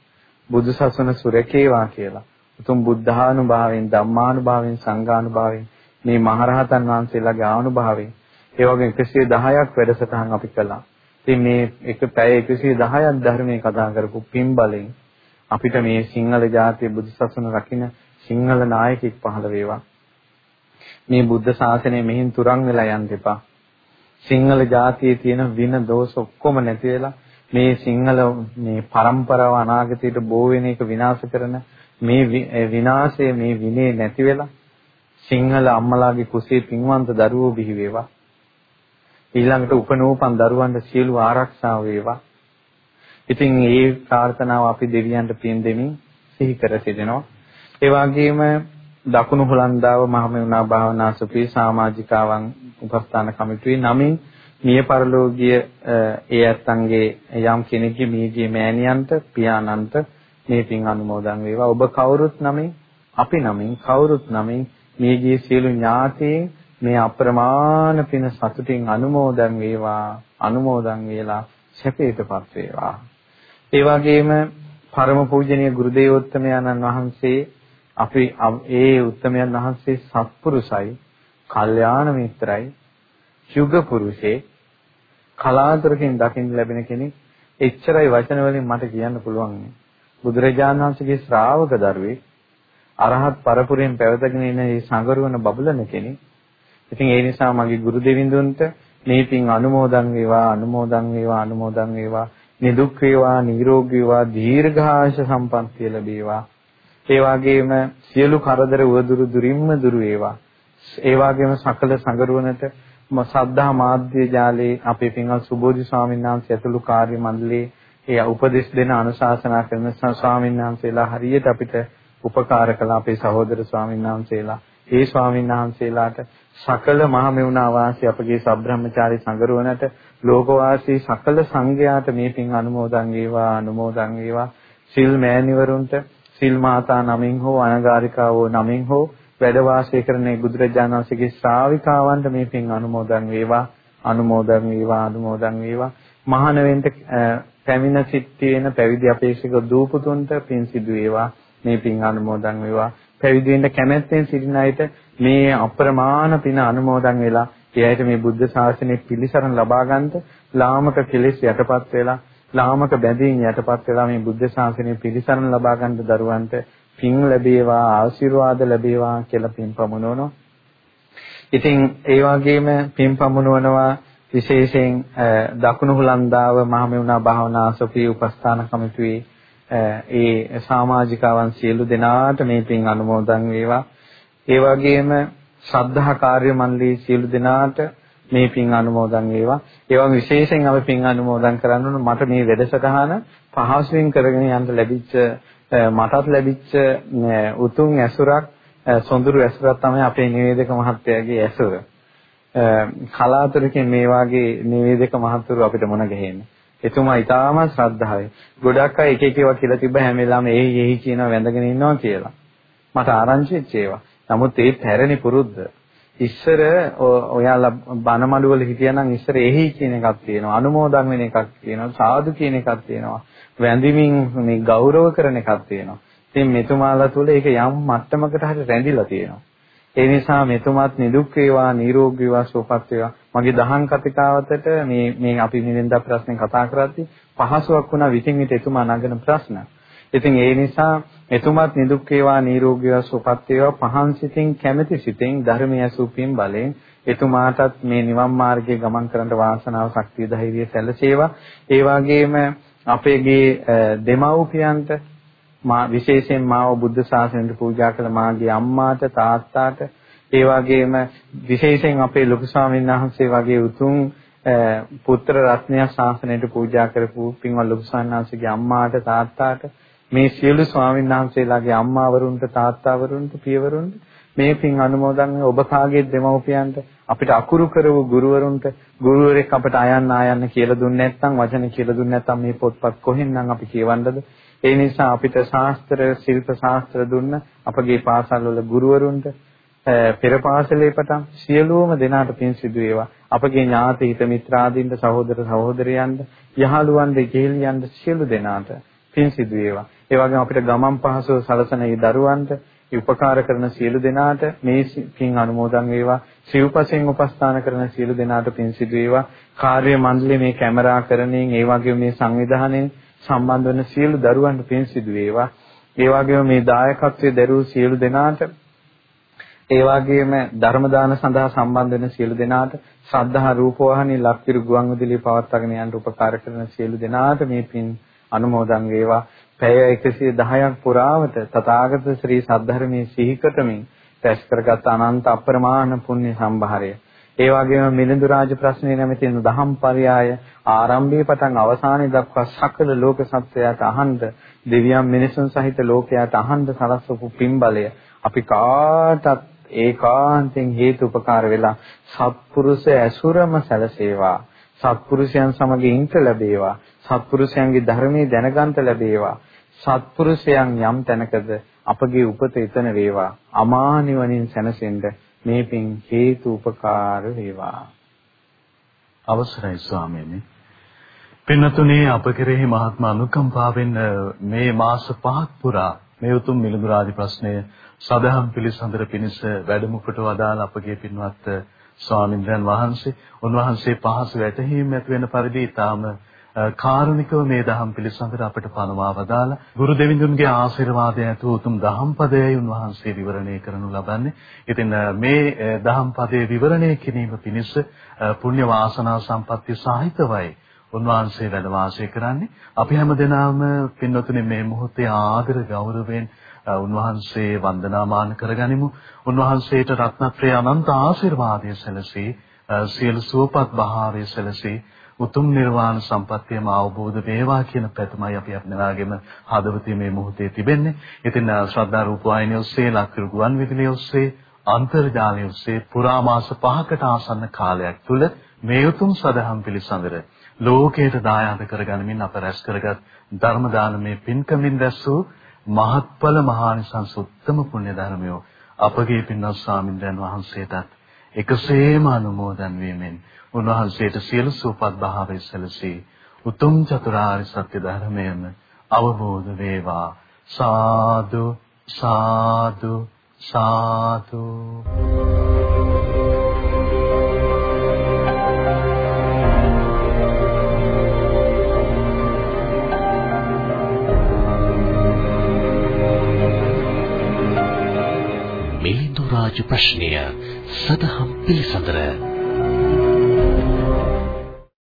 බුදුසසුන සුරකේවා කියලා. උතුම් බුද්ධානුභාවයෙන් ධම්මානුභාවයෙන් සංඝානුභාවයෙන් මේ මහරහතන් වහන්සේලාගේ ආනුභාවයෙන් ඒ වගේ 110ක් වැඩසටහන් අපි කළා. ඉතින් මේ එක පැය 110ක් ධර්මයේ කතා කරපු පින් බලෙන් අපිට මේ සිංහල ජාතිය බුදු සසුන රකින්න සිංහල නායකෙක් පහළ වේවා. මේ බුද්ධ ශාසනය මෙහින් තුරන් වෙලා යන්න එපා. සිංහල ජාතියේ තියෙන වින දෝෂ ඔක්කොම නැති වෙලා මේ සිංහල මේ પરම්පරාව අනාගතයට බෝ වෙන එක විනාශ කරන මේ විනාශය මේ විනේ නැති වෙලා සිංහල අම්මලාගේ කුසේ පින්වන්ත දරුවෝ බිහි වේවා. ඊළඟට උපනෝපන් දරුවන්ට සියලු ආරක්ෂාව වේවා. ඉතින් මේ ප්‍රාර්ථනාව අපි දෙවියන්ට පින් දෙමින් සිහි කර සිටිනවා. ඒ වගේම දකුණු හොලන්දාව මහමෙවුනා භාවනා සුපී සමාජිකාවන් උපස්ථාන කමිටුවේ නමින් මිය පරලෝකීය ඒ ඇත්තන්ගේ යම් කෙනෙක්ගේ මියගේ මෑණියන්ට පියාණන්ට මේ පින් අනුමෝදන් වේවා. ඔබ කවුරුත් නමින් අපි නමින් කවුරුත් නමින් මියගේ සියලු ඥාතීන් මේ අප්‍රමාණ පින සතුටින් අනුමෝදන් වේවා අනුමෝදන් වේලා සැපයටපත් වේවා. ඒ වගේම පරම පූජනීය ගුරු දේවෝත්තමයන්න් වහන්සේ අපි ඒ උත්තමයන් වහන්සේ සත්පුරුසයි කල්යාණ මිත්‍රයි යුග පුරුෂේ කලාතුරකින් දකින්න ලැබෙන කෙනෙක් එච්චරයි වචන වලින් මට කියන්න පුළුවන්. බුදුරජාණන් වහන්සේගේ ශ්‍රාවක දරුවෙක් අරහත් පරපුරෙන් පැවතගෙන ඉන මේ සංගරුවන බබලන කෙනෙක් ඉතින් ඒ නිසා මගේ ගුරු දෙවිඳුන්ට මේ පින් අනුමෝදන් වේවා අනුමෝදන් වේවා අනුමෝදන් වේවා. නිදුක් වේවා නිරෝගී වේවා දීර්ඝාෂ සම්පන්නිය ලැබේවා. ඒ වගේම සියලු කරදර උවදුරු දුරින්ම දුරු වේවා. ඒ වගේම සකල සංගරුවනට සද්ධා මාධ්‍ය ජාලේ අපේ පින්වත් සුබෝධි ස්වාමීන් වහන්සේ ඇතුළු කාර්ය මණ්ඩලයේ ඒ උපදෙස් දෙන අනුශාසනා කරන ස්වාමීන් වහන්සේලා හරියට අපිට උපකාර කළ අපේ සහෝදර ස්වාමීන් වහන්සේලා. ඒ ස්වාමීන් වහන්සේලාට සකල මහමෙවුනා වාසී අපගේ සබ්‍රහ්මචාරී සංගරුවනට ලෝකවාසී සකල සංඝයාට මේ පින් අනුමෝදන් වේවා අනුමෝදන් වේවා. සිල් මෑණිවරුන්ට සිල් මාතා නමින් හෝ අනගාരികාවෝ නමින් හෝ වැඩ වාසය කරන බුදුරජාණන් වහන්සේගේ ශ්‍රාවිකාවන්ට මේ පින් අනුමෝදන් වේවා අනුමෝදන් වේවා අනුමෝදන් වේවා. මහාන වෙන්න පැමිණ සිටින පැවිදි අපේක්ෂක දූපුතුන්ට පින් සිදු වේවා. මේ පින් අනුමෝදන් වේවා. පැවිදි වෙන්න කැමැත්තෙන් සිටින අයට මේ අප්‍රමාණ පින අනුමෝදන් වෙලා එයාට මේ බුද්ධ ශාසනය පිළිසරණ ලබා ගන්නට ලාමක කෙලෙස් යටපත් වෙලා ලාමක බැඳීම් යටපත් වෙලා මේ බුද්ධ ශාසනය පිළිසරණ ලබා ගන්නට දරුවන්ට පින් ලැබේවා ආශිර්වාද ලැබේවා කියලා පින් පමුණවනවා. ඉතින් ඒ වගේම පින් පමුණවනවා විශේෂයෙන් දකුණු හුලන්දාව මහමෙවුනා භාවනා සොපී උපස්ථාන කමිටුවේ ඒ සමාජිකවන් සියලු දෙනාට මේ පින් අනුමෝදන් වේවා. ඒ වගේම ශ්‍රද්ධා කාර්ය මණ්ඩලයේ සියලු දෙනාට මේ පින් අනුමෝදන් වේවා. ඒ වගේම විශේෂයෙන් අපි පින් අනුමෝදන් කරන්න මට මේ වැඩසටහන පහසුවෙන් කරගෙන යන්න ලැබිච්ච මටත් ලැබිච්ච උතුම් ඇසුරක් සොඳුරු ඇසුරක් තමයි අපේ නිවේදක මහත්තයාගේ ඇසුර. කලාතුරකින් මේ වාගේ නිවේදක මහතුරු අපිට මොන ගහන්නේ. එතුමා ඊටාම ශ්‍රද්ධාවයි. ගොඩක් අය එක එක ඒවා කියලා තිබ්බ හැම වෙලාවෙම එහි එහි කියනවා වැඳගෙන ඉන්නවා කියලා. මට ආරංචි වෙච්ච ඒවා. නමුත් ඒ පැරණි පුරුද්ද ඉස්සර ඔයාලා බණමඩු වල හිටියනම් ඉස්සර එහි කියන එකක් තියෙනවා අනුමෝදන් වෙන එකක් තියෙනවා සාදු කියන එකක් තියෙනවා වැඳිමින් මේ ගෞරව කරන එකක් තියෙනවා. ඉතින් මෙතුමාලා තුල ඒක යම් මට්ටමකට හරි රැඳිලා තියෙනවා. ඒ නිසා මෙතුමත් නිදුක් වේවා නිරෝගී වේවා සුවපත් වේවා. මගේ දහම් කතිකාවතට මේ මේ අපි නිරෙන්දා ප්‍රශ්නේ කතා කරද්දී පහසුවක් වුණා විтин විට එතුමා නගන ප්‍රශ්න. ඉතින් ඒ නිසා එතුමත් නිදුක් වේවා නිරෝගී වේවා සුවපත් වේවා පහන් සිතින් කැමැති සිතින් ධර්මයේ සූපින් බලෙන් එතුමාටත් මේ නිවන් මාර්ගයේ ගමන් කරන්න වාසනාව ශක්තිය ධෛර්යය සැලසේවා. ඒ වගේම අපේගේ දෙමව්පියන්ට මා විශේෂයෙන් මාව බුද්ධ ශාසනයට පූජා කළ මාගේ අම්මාට තාත්තාට ඒ වගේම විශේෂයෙන් අපේ ලොකු ස්වාමීන් වහන්සේ වගේ උතුම් පුත්‍ර රත්නය ශාසනයට පූජා කරපු පින්වත් ලොකු ස්වාමීන් වහන්සේගේ අම්මාට තාත්තාට මේ සියලු ස්වාමීන් වහන්සේලාගේ අම්මාවරුන්ට තාත්තාවරුන්ට පියවරුන්ට මේ පින් අනුමෝදන් ඔබ කාගේ දෙමව්පියන්ට අපිට අකුරු කරවු ගුරුවරුන්ට ගුරුවරයෙක් අපිට අයන්න ආයන්න කියලා දුන්නේ නැත්නම් වචන කියලා දුන්නේ නැත්නම් මේ පොත්පත් කොහෙන්නම් අපි කියවන්නද? ඒ නිසා අපිට ශාස්ත්‍ර ශිල්ප ශාස්ත්‍ර දුන්න අපගේ පාසල් වල ගුරුවරුන්ට පෙර පාසලේ පටන් සියලුම දෙනාට පින් සිදු වේවා. අපගේ ඥාති හිත මිත්‍රාදීන්ට සහෝදර සහෝදරයන්ට යහළුවන්ට ගෙහෙලියන්ට සියලු දෙනාට පින් සිදු වේවා. ඒ වගේම අපිට ගමන් පහසුව සලසන ඒ දරුවන්ට උපකාර කරන සියලු දෙනාට මේ පින් අනුමෝදන් වේවා. සිව්පසෙන් උපස්ථාන කරන සියලු දෙනාට පින් සිදු වේවා. කාර්ය මණ්ඩලයේ මේ කැමරා කරණයෙන් ඒ වගේම මේ සංවිධානයෙන් සම්බන්ධ වෙන සියලු දරුවන්ට පින් සිදු වේවා. ඒ වගේම මේ දායකත්වයේ දරූ සියලු දෙනාට ඒ වගේම ධර්ම දාන සඳහා සම්බන්ධ වෙන සියලු දෙනාට ශ්‍රද්ධා රූපවාහිනී ලක්තිරු ගුවන් විදුලිය පවත්වාගෙන යන්න උපකාර කරන සියලු දෙනාට මේ පින් අනුමෝදන් වේවා. පැය 110ක් පුරාවට තථාගත ශ්‍රී සද්ධර්මයේ සිහිකටමින් රැස් කරගත් අනන්ත අප්‍රමාණ පුණ්‍ය සම්භාරය. ඒ වගේම මිලිඳු රාජ ප්‍රශ්නේ නැමැති දහම් පරයය ආරම්භයේ පටන් අවසානයේ දක්වා සකල ලෝක සත්වයාට අහන්න දෙවියන් මිනිසුන් සහිත ලෝකයාට අහන්න සලස්වපු පින්බලය. අපි කාටත් ඒකාන්තයෙන් හේතු උපකාර වෙලා සත්පුරුෂ ඇසුරම සැලසේවා. සත්පුරුෂයන් සමග ඉන්ට ලැබේවා. සත්පුරුෂයන්ගේ ධර්මයේ දැනගන්ට ලැබේවා. සත්පුරුෂයන් යම් තැනකද අපගේ උපත එතන වේවා. අමා නිවනින් සැනසෙන්න මේ පින් හේතු උපකාර වේවා. අවසරයි ස්වාමීනි. පින්නතුනේ අප කෙරෙහි මහත්ම අනුකම්පාවෙන් මේ මාස පහක් පුරා මේ උතුම් මිලිඳු රාජ ප්‍රශ්නය සදහම් පිළිසඳර පිණිස වැඩම කොට වදාළ අපගේ පින්වත් ස්වාමින්ද්‍රයන් වහන්සේ. උන්වහන්සේ පහසු වැටහීම් ඇති වෙන පරිදි ඊටාම කාරුණිකව මේ දහම් පිළිසඳර අපට පනවා වදාලා ගුරු දෙවිඳුන්ගේ ආශිර්වාදය ඇතුව උතුම් දහම් පදයයි උන්වහන්සේ විවරණය කරනු ලබන්නේ. ඉතින් මේ දහම් පදයේ විවරණය කිරීම පිණිස පුණ්‍ය වාසනා සම්පත්‍ය සාහිතවයි උන්වහන්සේ වැඩ වාසය කරන්නේ. අපි හැමදෙනාම පින්වතුනි මේ මොහොතේ ආදර ගෞරවයෙන් උන්වහන්සේ වන්දනාමාන කරගනිමු. උන්වහන්සේට රත්නත්‍රය අනන්ත ආශිර්වාදය සැලසී සියලු සුවපත් භාවය සැලසී උතුම් නිර්වාණ සම්පත්තියම අවබෝධ වේවා කියන පැතුමයි අපි අපනලාගෙම හදවතේ මේ මොහොතේ තිබෙන්නේ. ඉතින් ශ්‍රද්ධා රූප වාහිනිය ඔස්සේ ලක්විරු ගුවන් විදුලිය ඔස්සේ අන්තර්ජාලය ඔස්සේ පුරා මාස 5කට ආසන්න කාලයක් තුල මේ උතුම් සදහම් පිළිසඳර ලෝකයට දායාද කරගනිමින් අප රැස් කරගත් ධර්ම දානමේ පින්කමින් දැස්සූ මහත්ඵල මහානිසංස උත්තම පුණ්‍ය ධර්මය අපගේ පින්වත් ස්වාමින්දයන් වහන්සේටත් එකසේම අනුමෝදන් වීමෙන් උන්වහන්සේට සියලු සූපත් භාවය සැලසී උතුම් චතුරාර්ය සත්‍ය ධර්මයම අවබෝධ වේවා. සාදු සාදු සාදු. මිලිඳු රාජ ප්‍රශ්නය සදහම් පිළිසඳර